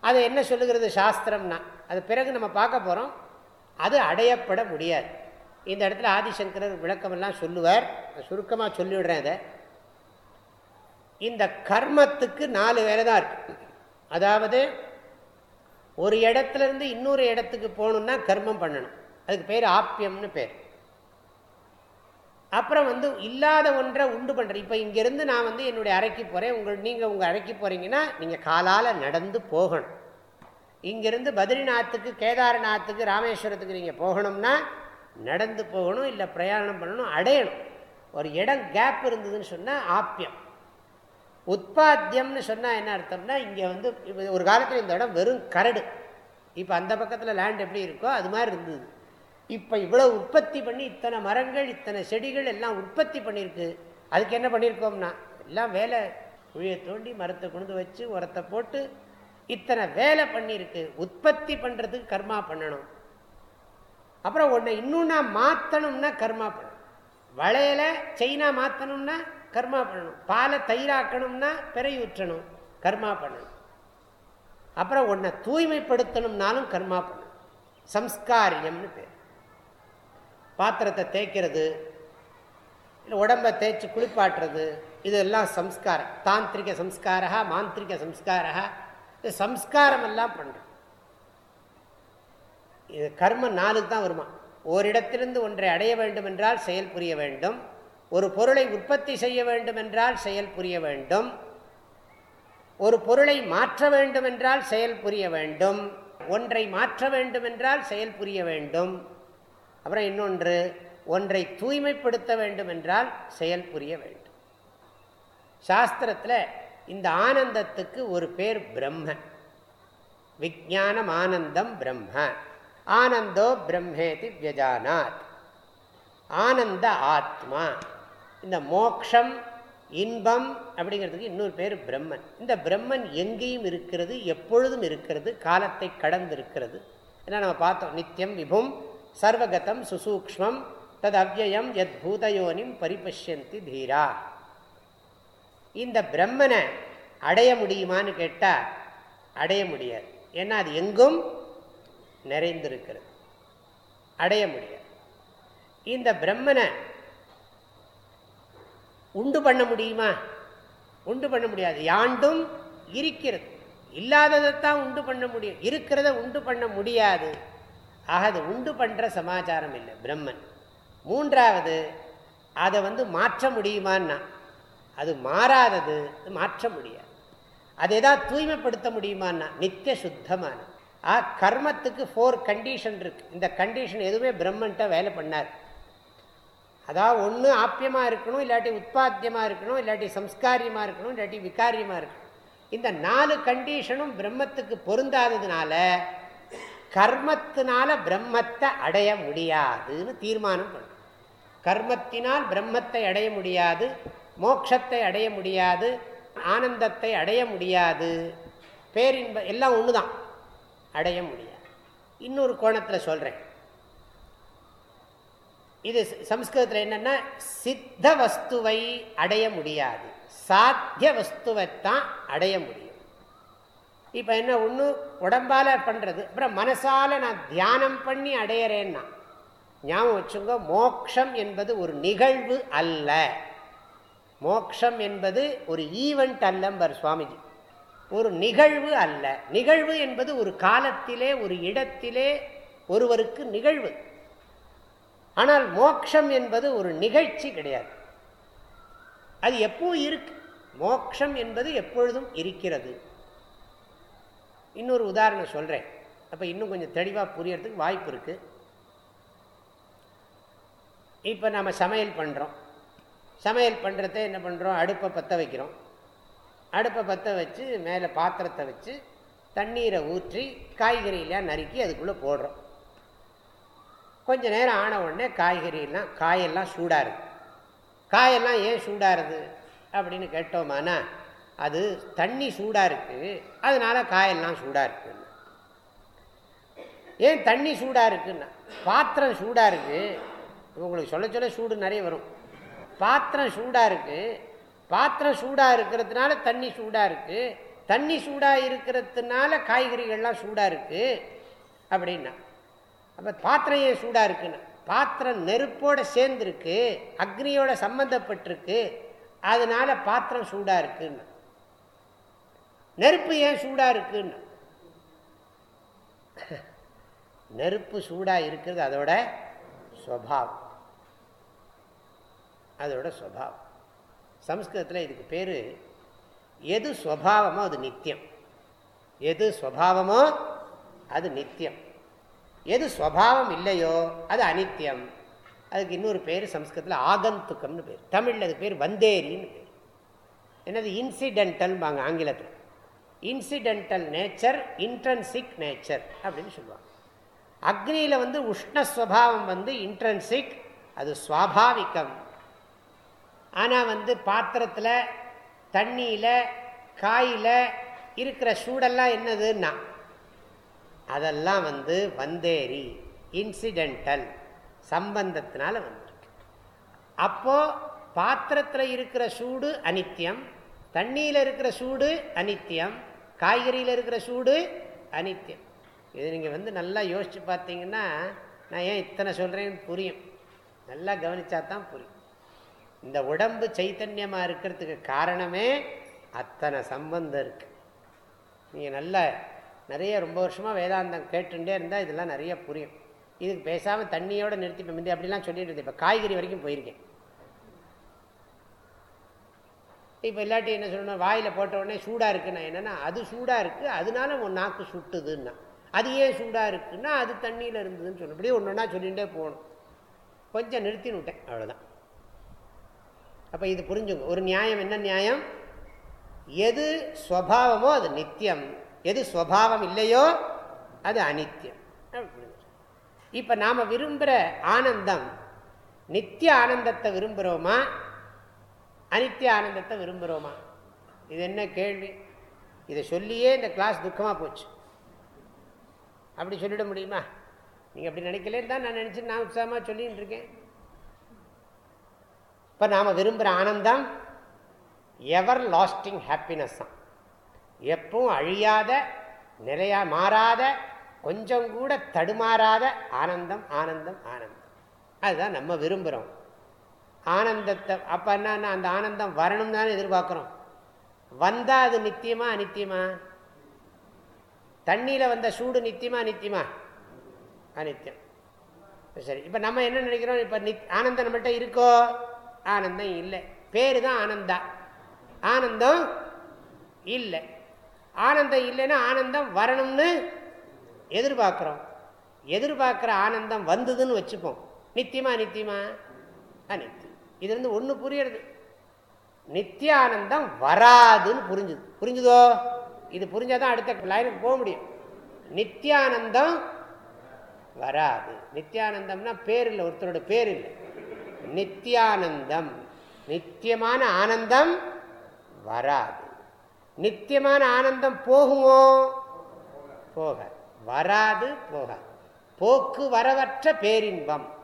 அது என்ன சொல்லுகிறது சாஸ்திரம்னா? அது பிறகு நம்ம பார்க்க போகிறோம் அது அடையப்பட முடியாது. இந்த இடத்துல ஆதிசங்கரர் விளக்கமெல்லாம் சொல்லுவார். சுருக்கமாக சொல்லிவிடுறேன் அதை இந்த கர்மத்துக்கு நாலு வேலை தான் இருக்கு. அதாவது ஒரு இடத்துல இருந்து இன்னொரு இடத்துக்கு போகணும்னா கர்மம் பண்ணணும். அதுக்கு பேர் ஆப்பியம்னு பேர். அப்புறம் வந்து இல்லாத ஒன்றை உண்டு பண்ணுறேன் இப்போ இங்கேருந்து நான் வந்து என்னுடைய அறைக்கு போகிறேன் உங்கள் நீங்கள் உங்கள் அறைக்கு போகிறீங்கன்னா நீங்கள் காலால் நடந்து போகணும். இங்கேருந்து பத்ரிநாத்துக்கு கேதார்நாத்துக்கு ராமேஸ்வரத்துக்கு நீங்கள் போகணும்னா நடந்து போகணும் இல்லை பிரயாணம் பண்ணணும் அடையணும். ஒரு இடம் கேப் இருந்ததுன்னு சொன்னால் ஆப்பியம் உற்பாத்தியம்னு சொன்னால் என்ன அர்த்தம்னா இங்கே வந்து ஒரு காலத்தில் இந்த இடம் வெறும் கரடு. இப்போ அந்த பக்கத்தில் லேண்ட் எப்படி இருக்கோ அது மாதிரி இருந்தது. இப்போ இவ்வளோ உற்பத்தி பண்ணி இத்தனை மரங்கள் இத்தனை செடிகள் எல்லாம் உற்பத்தி பண்ணியிருக்கு. அதுக்கு என்ன பண்ணியிருக்கோம்னா எல்லாம் வேலை குழியை தோண்டி மரத்தை கொண்டு வச்சு உரத்தை போட்டு இத்தனை வேலை பண்ணியிருக்கு. உற்பத்தி பண்ணுறதுக்கு கர்மா பண்ணணும். அப்புறம் ஒன்று இன்னும் நான் மாற்றணும்னா கர்மா பண்ணணும். வளையல செயினா மாற்றணும்னா கர்மா பண்ணணும். பாலை தயிராக்கணும்னா பிறை ஊற்றணும். கர்மா பண்ணணும். அப்புறம் உன்னை தூய்மைப்படுத்தணும்னாலும் கர்மா பண்ணணும். சம்ஸ்காரியம்னு பேர். பாத்திரத்தை தேய்க்கிறது இல்லை உடம்பை தேய்ச்சி குளிப்பாட்டுறது இதெல்லாம் சம்ஸ்காரம். தாந்திரிக சம்ஸ்காரா மாந்திரிக சம்ஸ்காரா இது சம்ஸ்காரம் எல்லாம் பண்ணுறோம் இது கர்ம நாளுக்கு தான் வருமா? ஓரிடத்திலிருந்து ஒன்றை அடைய வேண்டும் என்றால் செயல் புரிய வேண்டும். ஒரு பொருளை உற்பத்தி செய்ய வேண்டும் என்றால் செயல் புரிய வேண்டும். ஒரு பொருளை மாற்ற வேண்டும் என்றால் செயல் புரிய வேண்டும். ஒன்றை மாற்ற வேண்டும் என்றால் செயல் புரிய வேண்டும். அப்புறம் இன்னொன்று ஒன்றை தூய்மைப்படுத்த வேண்டும் என்றால் செயல் புரிய வேண்டும். சாஸ்திரத்தில் இந்த ஆனந்தத்துக்கு ஒரு பேர் பிரம்ம. விஜானம் ஆனந்தம் பிரம்ம. ஆனந்தோ பிரம்மேதி வியஜானாத். ஆனந்த ஆத்மா. இந்த மோக்ஷம் இன்பம் அப்படிங்கிறதுக்கு இன்னொரு பேர் பிரம்மன். இந்த பிரம்மன் எங்கேயும் இருக்கிறது எப்பொழுதும் இருக்கிறது காலத்தை கடந்து இருக்கிறது ஏன்னா நம்ம பார்த்தோம் நித்தியம் விபும் சர்வகதம் சுசூக்மம் தது அவ்வயம் எத் பூதயோனிம் பரிபஷ்யந்தி தீரா. இந்த பிரம்மனை அடைய முடியுமான்னு கேட்டால் அடைய முடியாது. ஏன்னா அது எங்கும் நிறைந்திருக்கிறது. அடைய முடியாது. இந்த பிரம்மனை உண்டு பண்ண முடியுமா? உண்டு பண்ண முடியாது. யாண்டும் இருக்கிறது. இல்லாததைத்தான் உண்டு பண்ண முடியும் இருக்கிறத உண்டு பண்ண முடியாது. ஆக அது உண்டு பண்ணுற சமாச்சாரம் இல்லை. பிரம்மன். மூன்றாவது அதை வந்து மாற்ற முடியுமான்னா அது மாறாதது மாற்ற முடியாது. அது எதாவது தூய்மைப்படுத்த முடியுமான்னா நித்திய சுத்தமான ஆ கர்மத்துக்கு ஃபோர் கண்டிஷன் இருக்குது இந்த கண்டிஷன் எதுவுமே பிரம்மன்ட்ட வேலை பண்ணார் அதாவது ஒன்று ஆப்பியமாக இருக்கணும் இல்லாட்டி உற்பத்தியமாக இருக்கணும் இல்லாட்டி சம்ஸ்காரியமாக இருக்கணும் இல்லாட்டி விகாரியமாக இருக்கணும். இந்த நாலு கண்டிஷனும் பிரம்மத்துக்கு பொருந்தாததுனால கர்மத்தினால பிரம்மத்தை அடைய முடியாதுன்னு தீர்மானம் பண்ணும் கர்மத்தினால் பிரம்மத்தை அடைய முடியாது மோட்சத்தை அடைய முடியாது ஆனந்தத்தை அடைய முடியாது பேரின்ப எல்லாம் ஒன்று தான் அடைய முடியாது. இன்னொரு கோணத்தில் சொல்கிறேன் இது சம்ஸ்கிருதத்தில் என்னென்னா சித்த வஸ்துவை அடைய முடியாது. சாத்திய வஸ்துவைத்தான் அடைய முடியும். இப்போ என்ன ஒன்று உடம்பால் பண்ணுறது அப்புறம் மனசால் நான் தியானம் பண்ணி அடையிறேன்னா ஞாபகம் வச்சுங்க மோக்ஷம் என்பது ஒரு நிகழ்வு அல்ல. மோக்ஷம் என்பது ஒரு ஈவெண்ட் அல்லம்பர் சுவாமிஜி. ஒரு நிகழ்வு அல்ல. நிகழ்வு என்பது ஒரு காலத்திலே ஒரு இடத்திலே ஒருவருக்கு நிகழ்வு. ஆனால் மோக்ஷம் என்பது ஒரு நிகழ்ச்சி கிடையாது. அது எப்போ இருக்கு? மோக்ஷம் என்பது எப்பொழுதும் இருக்கிறது. இன்னொரு உதாரணம் சொல்கிறேன் அப்போ இன்னும் கொஞ்சம் தெளிவாக புரியறதுக்கு வாய்ப்பு இருக்குது இப்போ நம்ம சமையல் பண்ணுறோம் சமையல் பண்ணுறத என்ன பண்ணுறோம் அடுப்பை பற்ற வைக்கிறோம். அடுப்பை பற்ற வச்சு மேலே பாத்திரத்தை வச்சு தண்ணீரை ஊற்றி காய்கறியெல்லாம் நறுக்கி அதுக்குள்ளே போடுறோம். கொஞ்ச நேரம் ஆன உடனே காய்கறியெல்லாம் காயெல்லாம் சூடாக இருக்குது காயெல்லாம் ஏன் சூடாருது அப்படின்னு கேட்டோமானா அது தண்ணி சூடாக இருக்குது அதனால காயெல்லாம் சூடாக இருக்குன்னு ஏன் தண்ணி சூடாக இருக்குன்னா பாத்திரம் சூடாக இருக்குது உங்களுக்கு சொல்ல சொல்ல சூடு நிறைய வரும். பாத்திரம் சூடாக இருக்குது பாத்திரம் சூடாக இருக்கிறதுனால தண்ணி சூடாக இருக்குது தண்ணி சூடாக இருக்கிறதுனால காய்கறிகள்லாம் சூடாக இருக்குது அப்படின்னா அப்போ பாத்திரம் ஏன் சூடாக இருக்குன்னு. பாத்திரம் நெருப்போடு சேர்ந்துருக்கு அக்னியோட சம்மந்தப்பட்டிருக்கு அதனால பாத்திரம் சூடாக இருக்குன்னு. நெருப்பு ஏன் சூடாக இருக்குன்னு? நெருப்பு சூடாக இருக்கிறது அதோட ஸ்வபாவம் அதோட ஸ்வபாவம் சம்ஸ்கிருதத்தில் இதுக்கு பேர் எது ஸ்வபாவமோ அது நித்தியம் எது ஸ்வபாவமோ அது நித்தியம் எது ஸ்வபாவம் இல்லையோ அது அனித்தியம் அதுக்கு இன்னொரு பேர் சம்ஸ்கிருதத்தில் ஆகந்துக்கம்னு பேர். தமிழில் அது பேர் வந்தேரின்னு பேர். என்னது? இன்சிடென்டல்பாங்க ஆங்கிலத்தில். இன்சிடென்டல் நேச்சர் இன்ட்ரன்சிக் நேச்சர் அப்படின்னு சொல்லுவாங்க. அக்னியில் வந்து உஷ்ணஸ்வபாவம் வந்து இன்ட்ரன்சிக் அது சுவாபாவிகம். ஆனால் வந்து பாத்திரத்தில் தண்ணியில் காயில் இருக்கிற சூடெல்லாம் என்னதுன்னா அதெல்லாம் வந்து வந்தேரி இன்சிடென்டல் சம்பந்தத்தினால வந்திருக்கு. அப்போது பாத்திரத்தில் இருக்கிற சூடு அனித்தியம் தண்ணியில் இருக்கிற சூடு அனித்தியம் காய்கறியில் இருக்கிற சூடு அனித்தியம். இது நீங்கள் வந்து நல்லா யோசித்து பார்த்தீங்கன்னா நான் ஏன் இத்தனை சொல்கிறேன்னு புரியும். நல்லா கவனித்தா தான் புரியும். இந்த உடம்பு சைத்தன்யமாக இருக்கிறதுக்கு காரணமே அத்தனை சம்பந்தம் இருக்குது நீங்கள் நல்லா நிறைய ரொம்ப வருஷமாக வேதாந்தம் கேட்டுட்டே இருந்தால் இதெல்லாம் நிறைய புரியும். இதுக்கு பேசாமல் தண்ணியோடு நிறுத்தி முந்தைய அப்படிலாம் சொல்லிட்டு இருந்தேன். இப்போ காய்கறி வரைக்கும் போயிருக்கேன். இப்போ இல்லாட்டி என்ன சொல்லணும் வாயில் போட்ட உடனே சூடாக இருக்குன்னா என்னென்னா அது சூடாக இருக்குது அதனால உன் நாக்கு சுட்டுதுன்னா. அது ஏன் சூடாக இருக்குன்னா அது தண்ணியில் இருந்ததுன்னு சொல்லணும். இப்படியே ஒன்று ஒன்றா சொல்லிகிட்டே போகணும். கொஞ்சம் நிறுத்தின்னு விட்டேன் அவ்வளோதான் அப்போ இது புரிஞ்சுங்க. ஒரு நியாயம் என்ன நியாயம்? எது ஸ்வபாவமோ அது நித்தியம். எது ஸ்வபாவம் இல்லையோ அது அனித்தியம். இப்போ நாம் விரும்புகிற ஆனந்தம் நித்திய ஆனந்தத்தை விரும்புகிறோமா அனித்திய ஆனந்தத்தை விரும்புகிறோமா இது என்ன கேள்வி? இதை சொல்லியே இந்த கிளாஸ் துக்கமாக போச்சு. அப்படி சொல்லிட முடியுமா? நீங்கள் அப்படி நினைக்கலேன்னு தான் நான் நினச்சி நான் உற்சாகமாக சொல்லிகிட்டு இருக்கேன். இப்போ நாம் விரும்புகிற ஆனந்தம் எவர் லாஸ்டிங் ஹாப்பினஸ் தான் எப்பவும் அழியாத நிலையா மாறாத கொஞ்சம் கூட தடுமாறாத ஆனந்தம் ஆனந்தம் ஆனந்தம். அதுதான் நம்ம விரும்புகிறோம் ஆனந்தத்தை அப்போ என்னன்னா அந்த ஆனந்தம் வரணும் தானே எதிர்பார்க்குறோம். வந்தால் அது நித்தியமா அனித்தியமா? தண்ணியில் வந்த சூடு நித்தியமா நித்தியமா அனித்தியம். சரி இப்போ நம்ம என்ன நினைக்கிறோம்? இப்போ நித் ஆனந்தம் நம்மள்கிட்ட இருக்கோ? ஆனந்தம் இல்லை. பேர் தான் ஆனந்தா. ஆனந்தம் இல்லை. ஆனந்தம் இல்லைன்னா ஆனந்தம் வரணும்னு எதிர்பார்க்குறோம். எதிர்பார்க்குற ஆனந்தம் வந்ததுன்னு வச்சுப்போம். நித்தியமா நித்தியமா? அனித்தியம் இது வந்து ஒன்று புரியறது. நித்திய ஆனந்தம் வராதுன்னு புரிஞ்சுது. புரிஞ்சுதோ? இது புரிஞ்சாதான் அடுத்த லைனுக்கு போக முடியும். நித்தியானந்தம் வராது. நித்தியானந்தம்னா பேர் இல்லை ஒருத்தரோட பேர் இல்லை. நித்தியானந்தம் நித்தியமான ஆனந்தம் வராது. நித்தியமான ஆனந்தம் போகுமோ? போக. வராது போக. போக்கு வரவற்ற பேரின்பம்.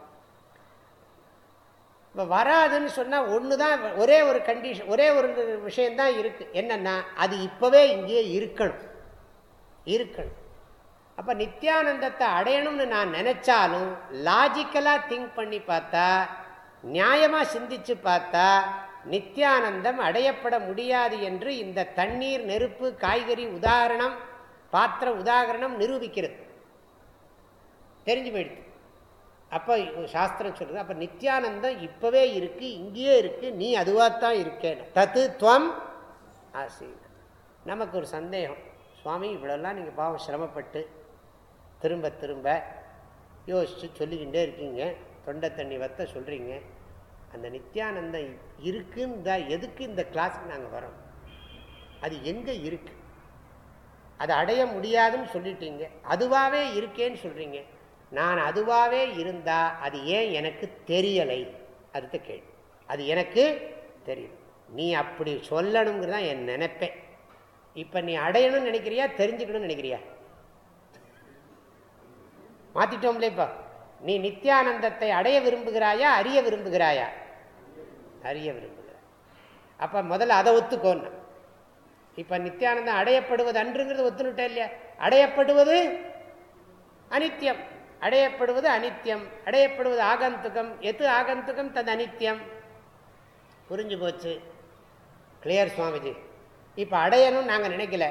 இப்போ வராதுன்னு சொன்னால் ஒன்று தான் ஒரே ஒரு கண்டிஷன் ஒரே ஒரு விஷயந்தான் இருக்குது என்னென்னா அது இப்போவே இங்கேயே இருக்கணும். இருக்கணும். அப்போ நித்யானந்தத்தை அடையணும்னு நான் நினச்சாலும் லாஜிக்கலாக திங்க் பண்ணி பார்த்தா நியாயமாக சிந்திச்சு பார்த்தா நித்தியானந்தம் அடையப்பட முடியாது என்று இந்த தண்ணீர் நெருப்பு காய்கறி உதாரணம் பாத்திர உதாகரணம் நிரூபிக்கிறது. தெரிஞ்சு போயிடுது. அப்போ சாஸ்திரம் சொல்கிறது அப்போ நித்யானந்தம் இப்போவே இருக்குது இங்கேயே இருக்கு நீ அதுவாகத்தான் இருக்கேன் தத்து துவம் ஆசி நமக்கு ஒரு சந்தேகம். சுவாமி இவ்வளோலாம் நீங்கள் பாவம் சிரமப்பட்டு திரும்ப திரும்ப யோசித்து சொல்லிக்கிட்டே இருக்கீங்க. தொண்டை தண்ணி வத்த சொல்கிறீங்க அந்த நித்யானந்தம் இருக்குன்னு எதுக்கு இந்த கிளாஸுக்கு நாங்கள் வரோம்? அது எங்கே இருக்கு? அதை அடைய முடியாதுன்னு சொல்லிட்டீங்க. அதுவாகவே இருக்கேன்னு சொல்கிறீங்க நான் அதுவாகவே இருந்தால் அது ஏன் எனக்கு தெரியலை? அடுத்த கேள்வி. அது எனக்கு தெரியும் நீ அப்படி சொல்லணுங்கிறதான் என் நினைப்பேன். இப்போ நீ அடையணும்னு நினைக்கிறியா? தெரிஞ்சுக்கணும்னு நினைக்கிறியா? மாற்றிட்டோம்லேப்பா நீ நித்தியானந்தத்தை அடைய விரும்புகிறாயா அறிய விரும்புகிறாயா? அறிய விரும்புகிறாய். அப்போ முதல்ல அதை ஒத்துக்கோன்னு. இப்போ நித்யானந்தம் அடையப்படுவது அன்றுங்கிறது ஒத்துனுட்டே இல்லையா? அடையப்படுவது அனித்யம். அடையப்படுவது அனித்யம். அடையப்படுவது ஆகந்துக்கம் எது ஆகந்துக்கம் தது அனித்யம். புரிஞ்சு போச்சு. கிளியர் சுவாமிஜி? இப்போ அடையணும்னு நாங்கள் நினைக்கல.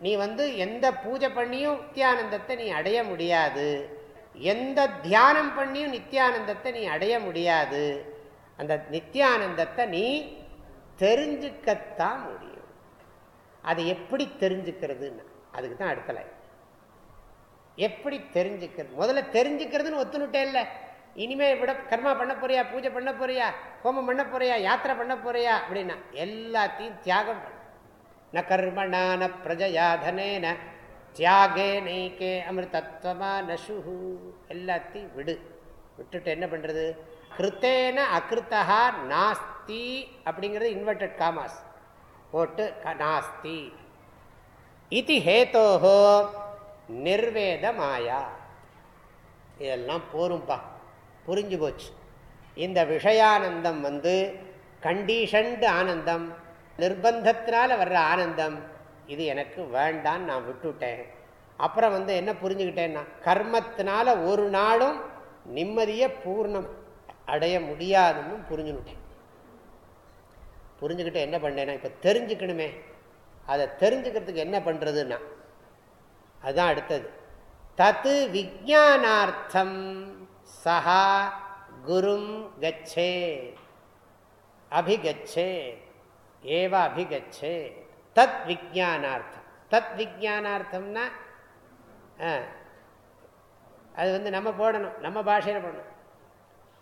நீ வந்து எந்த பூஜை பண்ணியும் நித்தியானந்தத்தை நீ அடைய முடியாது. எந்த தியானம் பண்ணியும் நித்யானந்தத்தை நீ அடைய முடியாது. அந்த நித்யானந்தத்தை நீ தெரிஞ்சுக்கத்தான் முடியும். அதை எப்படி தெரிஞ்சுக்கிறதுன்னு? அதுக்கு தான் அடுத்தலை எப்படி தெரிஞ்சுக்கிறது? முதல்ல தெரிஞ்சுக்கிறதுன்னு ஒத்துனுட்டே இல்லை. இனிமே விட கர்மா பண்ண போறியா பூஜை பண்ண போறியா ஹோமம் பண்ண போறியா யாத்திரை பண்ண போறியா அப்படின்னா எல்லாத்தையும் தியாகம் பண்ண. ந கர்மணான பிரஜயாதனேன தியாகே நெய்கே அமிர்தத்வமா நசுஹு எல்லாத்தையும் விடு. விட்டுட்டு என்ன பண்ணுறது கிருத்தேன அகிருத்தா நாஸ்தி அப்படிங்கிறது இன்வெர்டட் காமாஸ் போட்டு நாஸ்தி. இது ஹேத்தோஹோ நிர்வேத மாயா. இதெல்லாம் போரும்பா. புரிஞ்சு போச்சு. இந்த விஷயானந்தம் வந்து கண்டிஷன்டு ஆனந்தம் நிர்பந்தத்தினால வர்ற ஆனந்தம் இது எனக்கு வேண்டான்னு நான் விட்டுவிட்டேன் அப்புறம் வந்து என்ன புரிஞ்சுக்கிட்டேன்னா கர்மத்தினால ஒரு நாளும் நிம்மதியை பூர்ணம் அடைய முடியாதுன்னு புரிஞ்சுக்கிட்டேன். புரிஞ்சுக்கிட்டு என்ன பண்ணேன்னா இப்போ தெரிஞ்சுக்கணுமே. அதை தெரிஞ்சுக்கிறதுக்கு என்ன பண்ணுறதுன்னா அதுதான் அடுத்தது. தத்து விஜானார்த்தம் சஹா குரும் கச்சே அபிகச்சே ஏவ அபிகச்சே. தத் விஜானார்த்தம் தத் விஜானார்த்தம்னா அது வந்து நம்ம போடணும் நம்ம பாஷையில் போடணும்.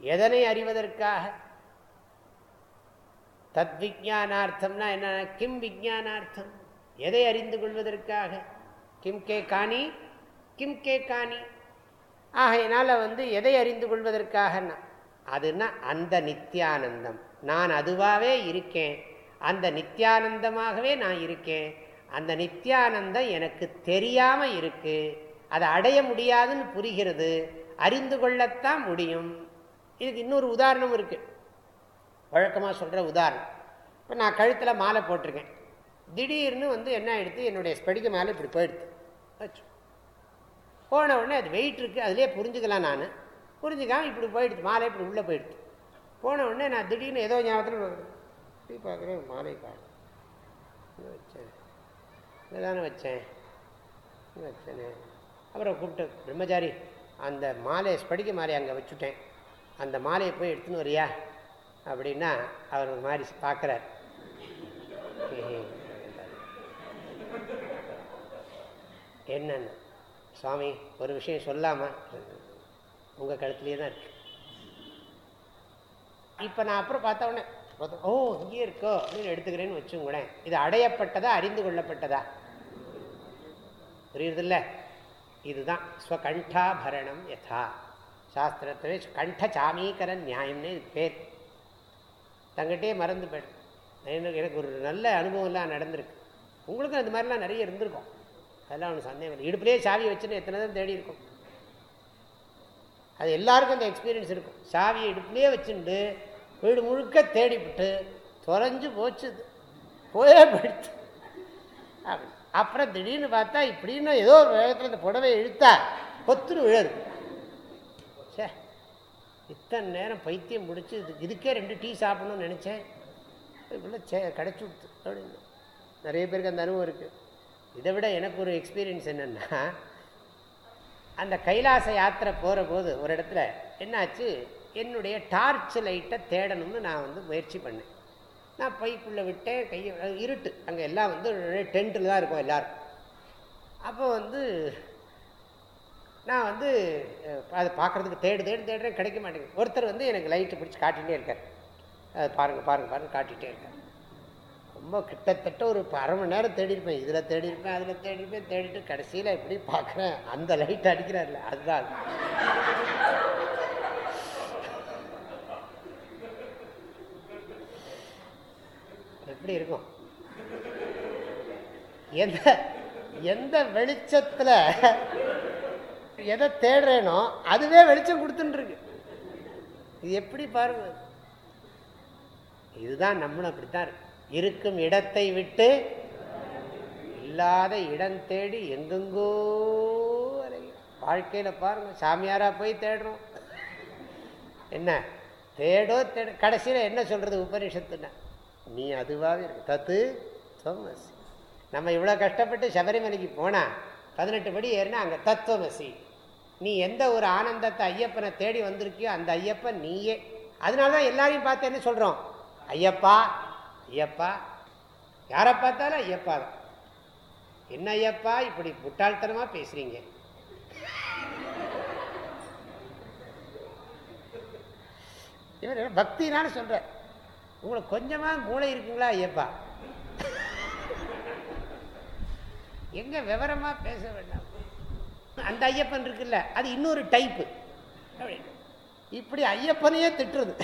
எதனை அறிவதற்காக? தத் விஜானார்த்தம்னா என்ன கிம் விஜானார்த்தம் எதை அறிந்து கொள்வதற்காக? கிம் கே காணி கிம் கே காணி. ஆகையினால் வந்து எதை அறிந்து கொள்வதற்காகனா அதுனா அந்த நித்தியானந்தம் நான் அதுவாகவே இருக்கேன். அந்த நித்தியானந்தமாகவே நான் இருக்கேன். அந்த நித்தியானந்தம் எனக்கு தெரியாமல் இருக்குது அதை அடைய முடியாதுன்னு புரிகிறது. அறிந்து கொள்ளத்தான் முடியும். இதுக்கு இன்னொரு உதாரணம் இருக்குது வழக்கமாக சொல்கிற உதாரணம். இப்போ நான் கழுத்தில் மாலை போட்டிருக்கேன். திடீர்னு வந்து என்ன ஆகிடுது என்னுடைய ஸ்படிக்க மேலே இப்படி போயிடுது. வச்சு போன உடனே அது வெயிட் இருக்குது அதிலே புரிஞ்சுக்கலாம் நான். புரிஞ்சுக்காமல் இப்படி போயிடுது. மாலை இப்படி உள்ளே போயிடுது. போன உடனே நான் திடீர்னு ஏதோ ஞாபகத்தில் பார்க்குறேன் மாலை காணும் வச்சேன் இங்கே தானே வச்சேன். வச்சேனே. அப்புறம் கூப்பிட்டு பிரம்மச்சாரி அந்த மாலையை ஸ்படிக்க மாலையை அங்கே வச்சுட்டேன். அந்த மாலையை போய் எடுத்துன்னு வரியா? அப்படின்னா அவர் ஒரு மாதிரி பார்க்குறார். என்னன்னு? சுவாமி ஒரு விஷயம் சொல்லாமா உங்கள் கழுத்துலேயே தான் இருக்கு. இப்போ நான் அப்புறம் பார்த்த உடனே ஓ இங்கே இருக்கோ அப்படின்னு எடுத்துக்கிறேன்னு வச்சுங்களேன். இது அடையப்பட்டதா அறிந்து கொள்ளப்பட்டதா? புரியுறதில்ல? இதுதான். ஸ்வகண்டாபரணம் யதா. சாஸ்திரத்திலே கண்ட சாமீகர நியாயம்னு இது பேர். தங்கிட்டே மறந்து போயிடும் எனக்கு எனக்கு ஒரு நல்ல அனுபவம்லாம் நடந்திருக்கு. உங்களுக்கும் அந்த மாதிரிலாம் நிறைய இருந்திருக்கும். அதெல்லாம் ஒன்று சந்தேகம் இல்லை. இடுப்புலேயே சாவி வச்சுன்னு எத்தனை தான் தேடி இருக்கும். அது எல்லாருக்கும் அந்த எக்ஸ்பீரியன்ஸ் இருக்கும். சாவியை இடுப்புலேயே வச்சுட்டு வீடு முழுக்க தேடிவிட்டு தொலைஞ்சு போச்சுது. போயே போயிடுச்சு. அப்புறம் திடீர்னு பார்த்தா இப்படின்னு ஏதோ ஒரு வேகத்தில் இந்த புடவை இழுத்தா பொத்துரு விழது. சே இத்தனை நேரம் பைத்தியம் முடிச்சு இது இதுக்கே ரெண்டு டீ சாப்பிடணும்னு நினச்சேன். இப்படிலாம் சே கிடச்சி விடுத்து அப்படின்னு. நிறைய பேருக்கு அந்த அனுபவம் இருக்குது இதை விட எனக்கு ஒரு எக்ஸ்பீரியன்ஸ் என்னென்னா அந்த கைலாச யாத்திரை போகிற போது ஒரு இடத்துல என்னாச்சு? என்னுடைய டார்ச் லைட்டை தேடணும்னு நான் வந்து முயற்சி பண்ணேன். நான் பைக்குள்ளே விட்டேன் கையை இருட்டு. அங்கே எல்லாம் வந்து டென்ட்டில் தான் இருக்கும் எல்லோரும். அப்போ வந்து நான் வந்து அதை பார்க்குறதுக்கு தேடு தேடு தேடுறேன் கிடைக்க மாட்டேங்குது. ஒருத்தர் வந்து எனக்கு லைட்டு பிடிச்சி காட்டிகிட்டே இருக்கார். அதை பாருங்கள் பாருங்கள் பாருங்கள் காட்டிகிட்டே இருக்கார். ரொம்ப கிட்டத்தட்ட ஒரு அரை மணி நேரம் தேடிருப்பேன் இதில் தேடிருப்பேன் அதில் தேடிருப்பேன் தேடிட்டு கடைசியில் எப்படி பார்க்குறேன் அந்த லைட் அடிக்கிறார்ல. அதுதான். எப்படி இருக்கும். எந்த எந்த வெளிச்சத்தில் எதை தேடுறேனோ அதுவே வெளிச்சம் கொடுத்துட்டுருக்கு இது எப்படி பாருங்க. இதுதான் நம்மளும் அப்படித்தான் இருக்கும் இடத்தை விட்டு இல்லாத இடம் தேடி எங்கெங்கோ வாழ்க்கையில் பாருங்க சாமியாராக போய் தேடுறோம். என்ன? தேடோ தேட கடைசியில் என்ன சொல்கிறது உபனிஷத்துன்னு? நீ அதுவாக இருக்க தத்து தோமசி நம்ம இவ்வளோ கஷ்டப்பட்டு சபரிமலைக்கு போனால் பதினெட்டு படி ஏறினா அங்கே தத்துவமசி. நீ எந்த ஒரு ஆனந்தத்தை ஐயப்பனை தேடி வந்திருக்கியோ அந்த ஐயப்பன் நீயே. அதனால தான் எல்லாரையும் பார்த்து என்ன சொல்கிறோம் ஐயப்பா ஐயப்பா. யாரை பார்த்தாலும் ஐயப்பா தான். என்ன ஐயப்பா? இப்படி முட்டாள்தனமாக பேசுகிறீங்க இவர் பக்தினாலும் சொல்கிறேன் உங்களுக்கு கொஞ்சமாக மூளை இருக்குங்களா ஐயப்பா? எங்கே விவரமாக பேச வேண்டாம். அந்த ஐயப்பன் இருக்குல்ல அது இன்னொரு டைப்பு இப்படி ஐயப்பனையே திட்டுறது.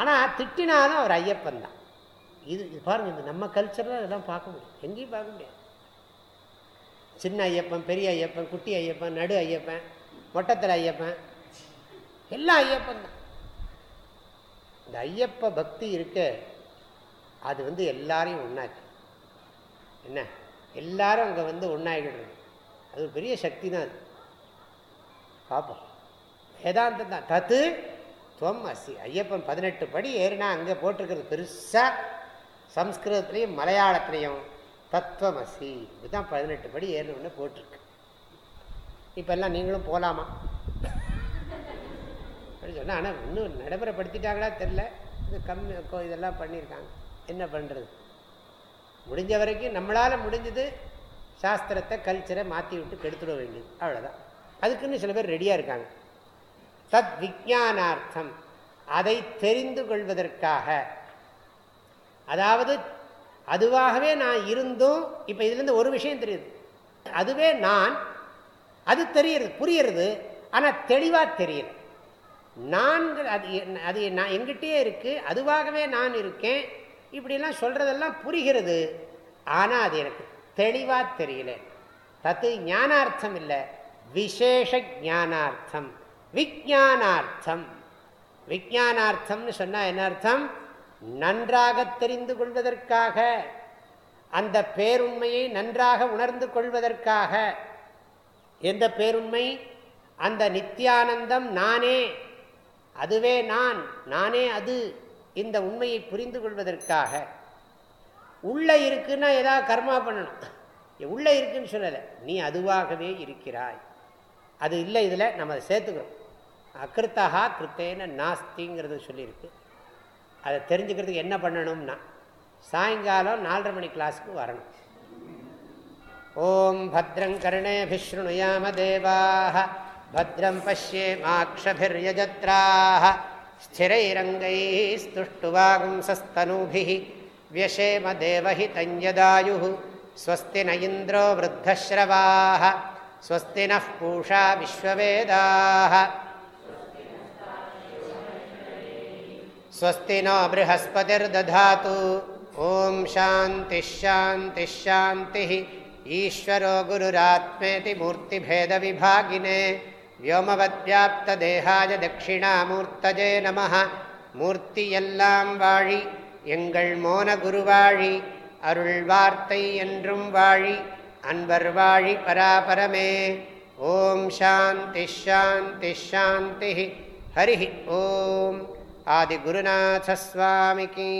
ஆனால் திட்டினாலும் அவர் ஐயப்பன் தான். இது பாருங்க இந்த நம்ம கல்ச்சரில் இதெல்லாம் பார்க்க முடியும் எங்கேயும் பார்க்க முடியாது. சின்ன ஐயப்பன் பெரிய ஐயப்பன் குட்டி ஐயப்பன் நடு ஐயப்பன் மொட்டத்தில் ஐயப்பன் எல்லாம் ஐயப்பன் தான். இந்த ஐயப்ப பக்தி இருக்க அது வந்து எல்லாரையும் ஒன்றாச்சு என்ன? எல்லாரும் அங்கே வந்து ஒன்றாகிடுறது அது ஒரு பெரிய சக்தி தான் அது. பார்ப்போம் வேதாந்தம் தான். தத்து துவம் அசி ஐயப்பன் பதினெட்டு படி ஏறினா அங்கே போட்டிருக்கிறது பெருசாக சம்ஸ்கிருதத்துலேயும் மலையாளத்துலேயும் தத்துவம் அசி இதுதான் பதினெட்டு படி ஏறினோடனே போட்டிருக்கு. இப்போ எல்லாம் நீங்களும் போகலாமா அப்படின்னு சொன்னால் ஆனால் இன்னும் நடைமுறைப்படுத்திட்டாங்களா தெரில இது கம்மி இதெல்லாம் பண்ணியிருக்காங்க. என்ன பண்ணுறது முடிஞ்ச வரைக்கும் நம்மளால் முடிஞ்சது சாஸ்திரத்தை கல்ச்சரை மாற்றி விட்டு கெடுத்துட வேண்டியது. அவ்வளோதான் அதுக்குன்னு சில பேர் ரெடியாக இருக்காங்க. தத் விஜானார்த்தம் அதை தெரிந்து கொள்வதற்காக. அதாவது அதுவாகவே நான் இருந்தும் இப்போ இதுலேருந்து ஒரு விஷயம் தெரியுது. அதுவே நான் அது தெரியுது புரியுறது ஆனால் தெளிவாக தெரியல. நான் அது அது நான் எங்கிட்டே இருக்குது அதுவாகவே நான் இருக்கேன். இப்படிலாம் சொல்கிறதெல்லாம் புரிகிறது. ஆனால் அது எனக்கு தெளிவாக தெரியல. தத்து ஞானார்த்தம் இல்லை. விசேஷ ஜானார்த்தம் விஜானார்த்தம் விஜானார்த்தம்னு சொன்னால் என்ன அர்த்தம்? நன்றாக தெரிந்து கொள்வதற்காக. அந்த பேருண்மையை நன்றாக உணர்ந்து கொள்வதற்காக. எந்த பேருண்மை? அந்த நித்தியானந்தம் நானே. அதுவே நான் நானே அது இந்த உண்மையை புரிந்து கொள்வதற்காக. உள்ளே இருக்குன்னா ஏதாவது கர்மா பண்ணணும். உள்ளே இருக்குன்னு சொல்லலை. நீ அதுவாகவே இருக்கிறாய். அது இல்லை இதில் நம்ம அதை சேர்த்துக்கிறோம். அக்கிருத்தகா கிருத்தேன நாஸ்திங்கிறது சொல்லியிருக்கு. அதை தெரிஞ்சுக்கிறதுக்கு என்ன பண்ணணும்னா சாயங்காலம் நாலரை மணி கிளாஸுக்கு வரணும். ஓம் பத்ரங் கருணேபிஸ்ருணுயாம தேவாக भद्रं पश्येमाक्षभिर्यजत्राः स्थिरैरङ्गैस्तुष्टुवागुंसस्तनूभिः व्यशेम देवहितं यदायुः स्वस्ति न इन्द्रो वृद्धश्रवाः स्वस्ति नः पूषा विश्ववेदाः स्वस्ति नो बृहस्पतिर्दधातु ॐ शान्तिश्शान्तिश्शान्तिः ईश्वरो गुरुरात्मेति मूर्तिभेदविभागिने வியோமவத்யாப்தேகாய தட்சிணாமூர்த்தஜே நம மூர்த்தி எல்லாம் வாழி எங்கள் மோன குருவாழி அருள் வார்த்தை என்றும் வாழி அன்பர் வாழி பராபரமே. ஓம் சாந்தி ஷாந்தி ஷாந்தி ஹரி ஓம். ஆதிகுருநாசஸ்வாமிக்கு